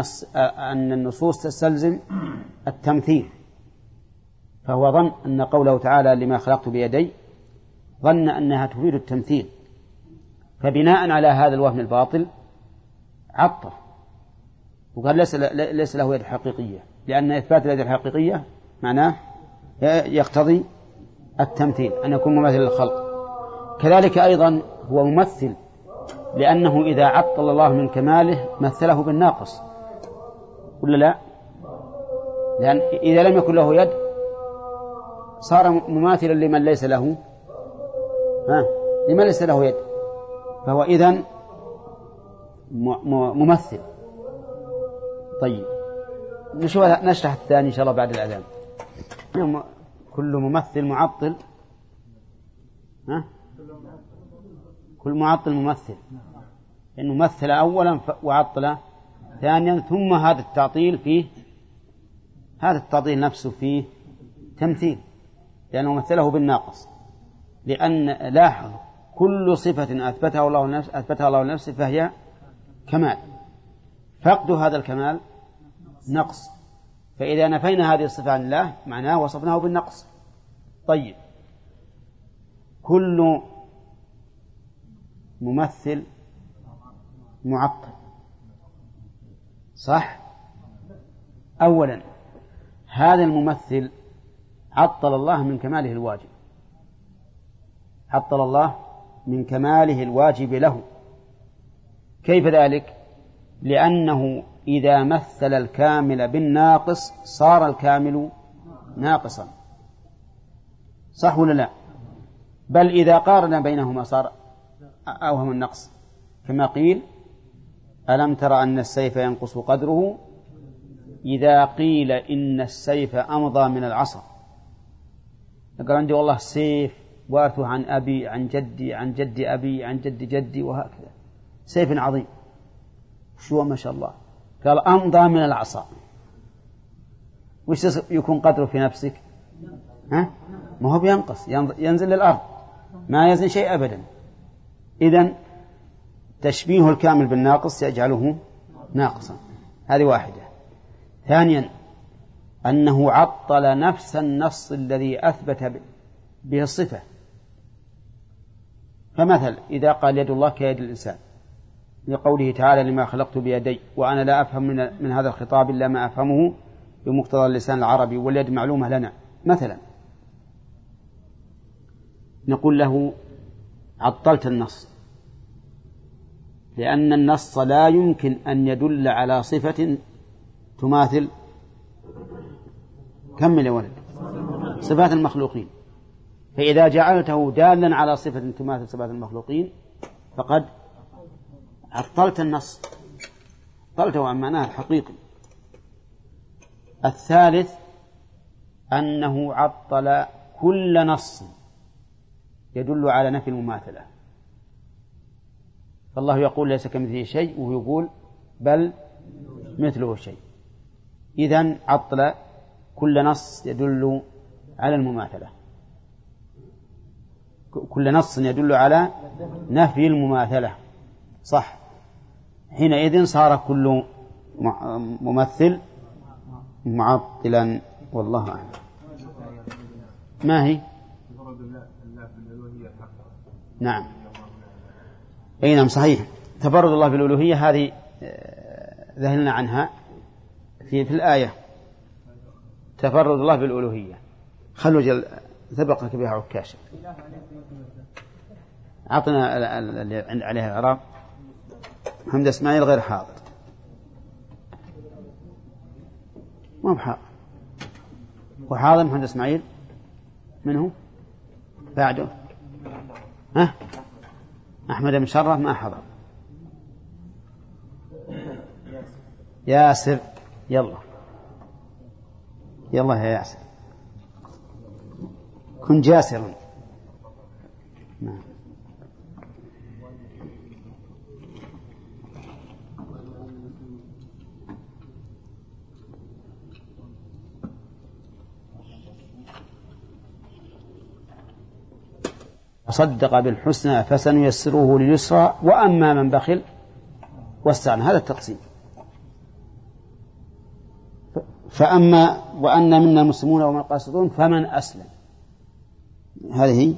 أن النصوص تستلزم التمثيل. فهو ظن أن قوله تعالى لما خلقت بيدي ظن أنها تفيد التمثيل. فبناء على هذا الوهم الباطل عطل وقال ليس ليس له يد حقيقية. لأن إثبات اليد الحقيقية معناه يقتضي التمثيل. أن يكون مماثل للخلق. كذلك أيضا هو ممثل لأنه إذا عطل الله من كماله مثله بالناقص. ولا لا؟ لأن إذا لم يكن له يد صار مماثلا لمن ليس له ها؟ لمن ليس له يد؟ فهو إذن ممثل. طيب. نشوف نشرح الثاني إن شاء الله بعد الأذان كل ممثل معطل. ها؟ كل معطل ممثل. إنه مثل أولا وعطل ثانيا ثم هذا التعطيل فيه هذا التعطيل نفسه فيه تمثيل. لأنه مثله بالناقص. لأن لاحظ كل صفة أثبتها الله لنفسه أثبتها الله لنفسه فهي كمال. فقد هذا الكمال نقص. فإذا نفينا هذه الصفة عن الله معناه وصفناه بالنقص. طيب. كل ممثل معطل صح؟ أولا هذا الممثل عطل الله من كماله الواجب. عطل الله من كماله الواجب له. كيف ذلك؟ لأنه إذا مثل الكامل بالناقص صار الكامل ناقصا. صح ولا لا؟ بل إذا قارن بينهما صار أوهم النقص. كما قيل ألم تر أن السيف ينقص قدره؟ إذا قيل إن السيف أمضى من العصا. يقول عندي والله سيف. وارثه عن أبي عن جدي عن جد أبي عن جد جدي وهكذا. سيف عظيم. شو ما شاء الله. قال أمضى من العصا. وش يكون قدره في نفسك؟ ها؟ ما هو بينقص. ينزل للأرض. ما يزن شيء أبدا. إذن تشبيه الكامل بالناقص يجعله ناقصا. هذه واحدة. ثانيا أنه عطل نفس النص الذي أثبت به الصفة. فمثل إذا قال يد الله كيد الإنسان لقوله تعالى لما خلقت بيدي وأنا لا أفهم من, من هذا الخطاب إلا ما أفهمه بمقتضى اللسان العربي واليد معلومة لنا. مثلا نقول له عطلت النص لأن النص لا يمكن أن يدل على صفة تماثل كمل يا ولد صفات المخلوقين. فإذا جعلته دالا على صفة تماثل صفات المخلوقين فقد عطلت النص. عطلته عن معناه الحقيقي. الثالث أنه عطل كل نص يدل على نفي المماثلة. فالله يقول ليس كمثله شيء وهو يقول بل مثله شيء. إذن عطل كل نص يدل على المماثلة. كل نص يدل على نفي المماثلة. صح. حينئذ صار كل ممثل معطلا. والله أعلم. ما هي؟ نعم. أي نعم صحيح. تفرد الله بالألوهية. هذه آه، ذهلنا عنها في في الآية. تفرد الله بالألوهية. خلوا سبقك بها عكاشة أعطنا اللي عليها الإعراب. محمد إسماعيل غير حاضر. ما بحاضر. وحاضر محمد إسماعيل؟ من هو؟ بعده. ها؟ أحمد بن شرف ما حضر. ياسر. يلا. يلا يا ياسر. كن جاسرا نعم. بالحسنى فسنيسره لليسرى وأما من بخل واستغنى هذا التقسيم. فأما وأن منا المسلمون ومن القاسطون فمن أسلم. هذه؟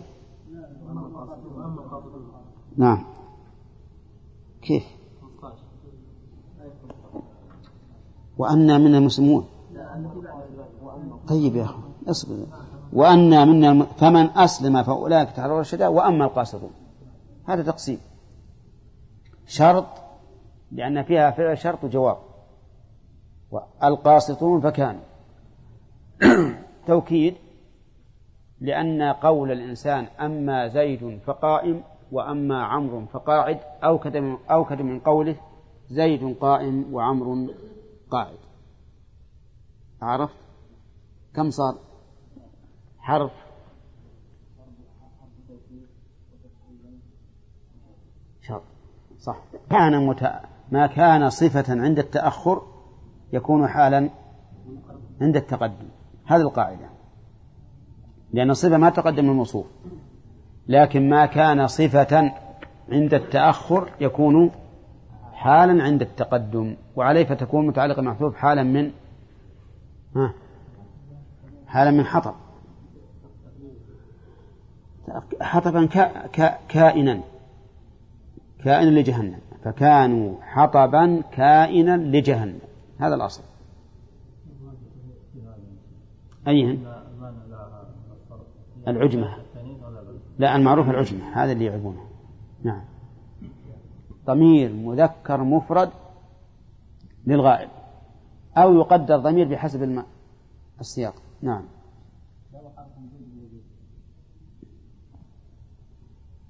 نعم. كيف؟ وأنا منا المسلمون طيب يا أخي اصبر. وأنا منا الم... فمن أسلم فأولئك تحرر الشداء وأما القاسطون. هذا تقسيم. شرط لأن فيها فعل شرط وجواب. القاسطون فكانوا توكيد. لأن قول الإنسان أما زيد فقائم وأما عمرو فقاعد أوكد من, أوكد من قوله زيد قائم وعمر قاعد. عرفت؟ كم صار؟ حرف. شرط. صح. كان مت... ما كان صفة عند التأخر يكون حالا عند التقدم. هذه القاعدة. لأن الصفة ما تقدم الموصوف لكن ما كان صفة عند التأخر يكون حالا عند التقدم وعليه فتكون متعلقة محذوف حالا من ها حالا من حطب. حطبا كائنا كائنا لجهنم. فكانوا حطبا كائنا لجهنم. هذا الأصل. أيهن؟ العجمة. لا المعروف العجمة هذا اللي يعيبونه نعم. ضمير مذكر مفرد للغائب أو يقدر ضمير بحسب السياق. نعم.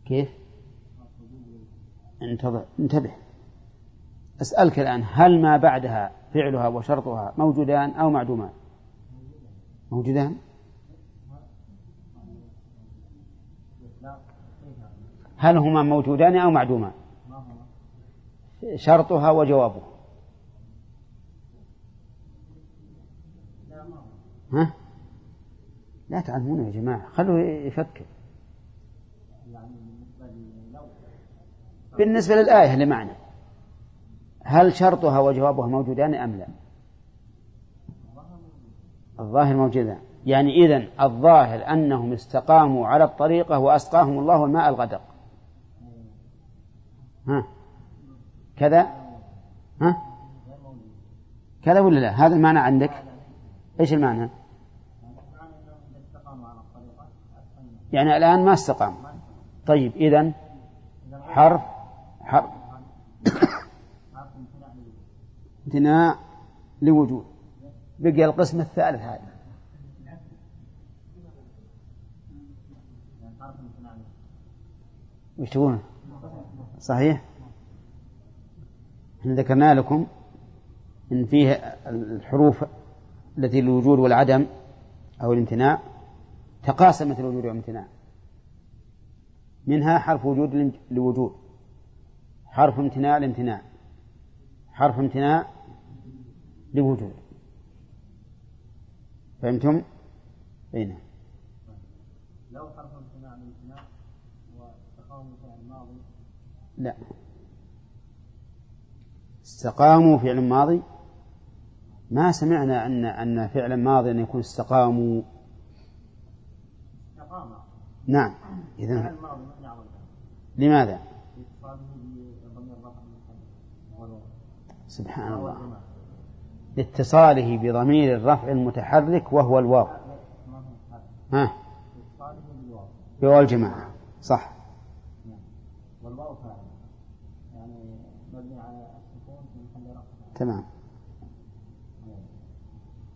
كيف؟ انتظر انتبه. أسألك الآن هل ما بعدها فعلها وشرطها موجودان أو معدومان؟ موجودان. هل هما موجودان أو معدومان؟ شرطها وجوابه ها؟ لا تعلمون يا جماعة خلوه يفكر. بالنسبة للآية لمعنى هل شرطها وجوابها موجودان أم لا؟ الظاهر موجودان يعني إذن الظاهر أنهم استقاموا على الطريقة وأسقاهم الله الماء الغدق ها. كذا؟ ها. كذا ولا لا؟ هذا المعنى عندك. إيش المعنى؟ يعني الآن ما استقام. طيب إذن حرف حرف. امتناع لوجود. بقي القسم الثالث هذا. وش تقولون؟ صحيح؟ إحنا ذكرنا لكم إن فيه الحروف التي للوجود والعدم أو الامتناع تقاسمت الوجود والامتناع. منها حرف وجود لوجود حرف امتناع لامتناع. حرف امتناع لوجود فهمتم؟ أي نعم لو حرف امتناع لامتناع واستقاموا فعل الماضي لا. استقاموا فعل ماضي ما سمعنا أن أن فعل ماضي أن يكون استقاموا. استقام نعم. إذا لماذا؟ سبحان الله. لاتصاله بضمير الرفع المتحرك وهو الواو. ها؟ بواو الجماعة صح. والواو فاعل يعني مبني على السكون في محل رفع تمام.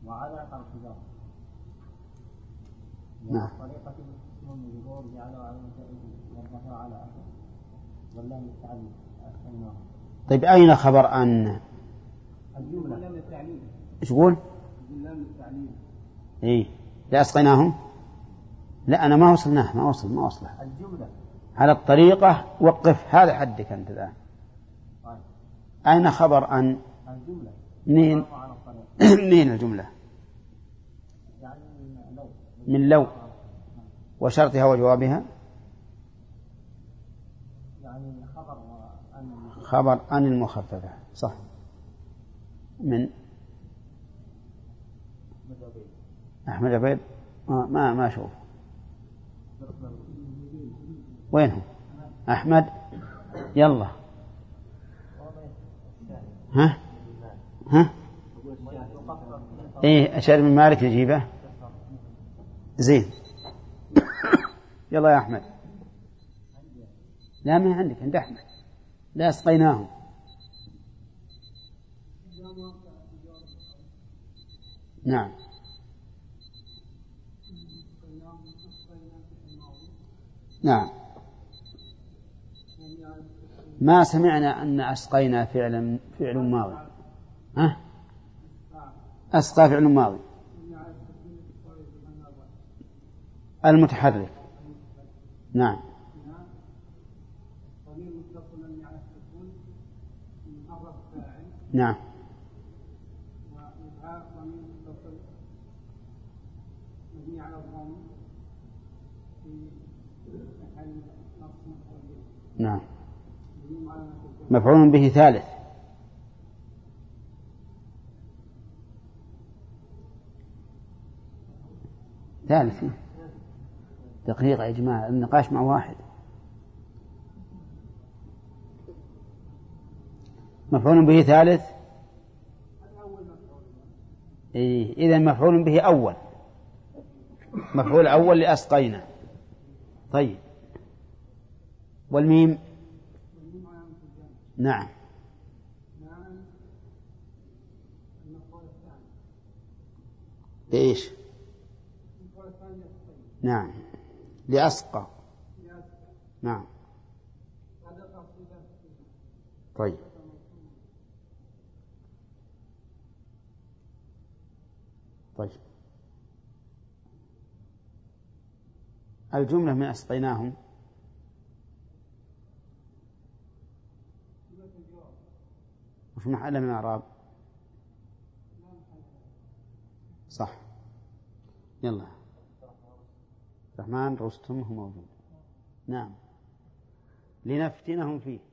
وعلى حرف جر نعم. طريقة اسم المجرور جعله على وضعه على أخر واللام التعليم طيب أين خبر أن الجملة. لام التعليم إيش يقول؟ لام التعليم إيه. لا أسقيناهم؟ لا أنا ما وصلناه ما وصل ما وصله. الجملة. على الطريقة وقف هذا حدك أنت الآن. طيب. أين خبر أن الجملة. منين؟ منين الجملة؟ يعني لو. من لو. وشرطها وجوابها يعني خبر وأن خبر أن المخففة صح. من؟ أحمد عبيد. ما ما, ما أشوف. وينهم أحمد. يلا. ها؟ ها؟ إيه أشار من مالك يجيبه؟ زين. يلا يا أحمد. لا ما عندك عند أحمد. لا أسقيناهم. نعم. نعم. ما سمعنا أن أسقينا فعلا فعل ماضي. ها؟ أسقى فعل ماضي. المتحرك. نعم. نعم. نعم. مفعول به ثالث. ثالث دقيقة يا جماعة النقاش مع واحد. مفعول به ثالث؟ إيه إذا مفعول به أول. مفعول أول لأسقينا. طيب. والميم؟ نعم. بإيش نعم. لأسقى. نعم. طيب. طيب. الجملة من أسقيناهم. وش محل من الإعراب صح. يلا. الرحمن رستم هو موجود. نعم. لنفتنهم فيه.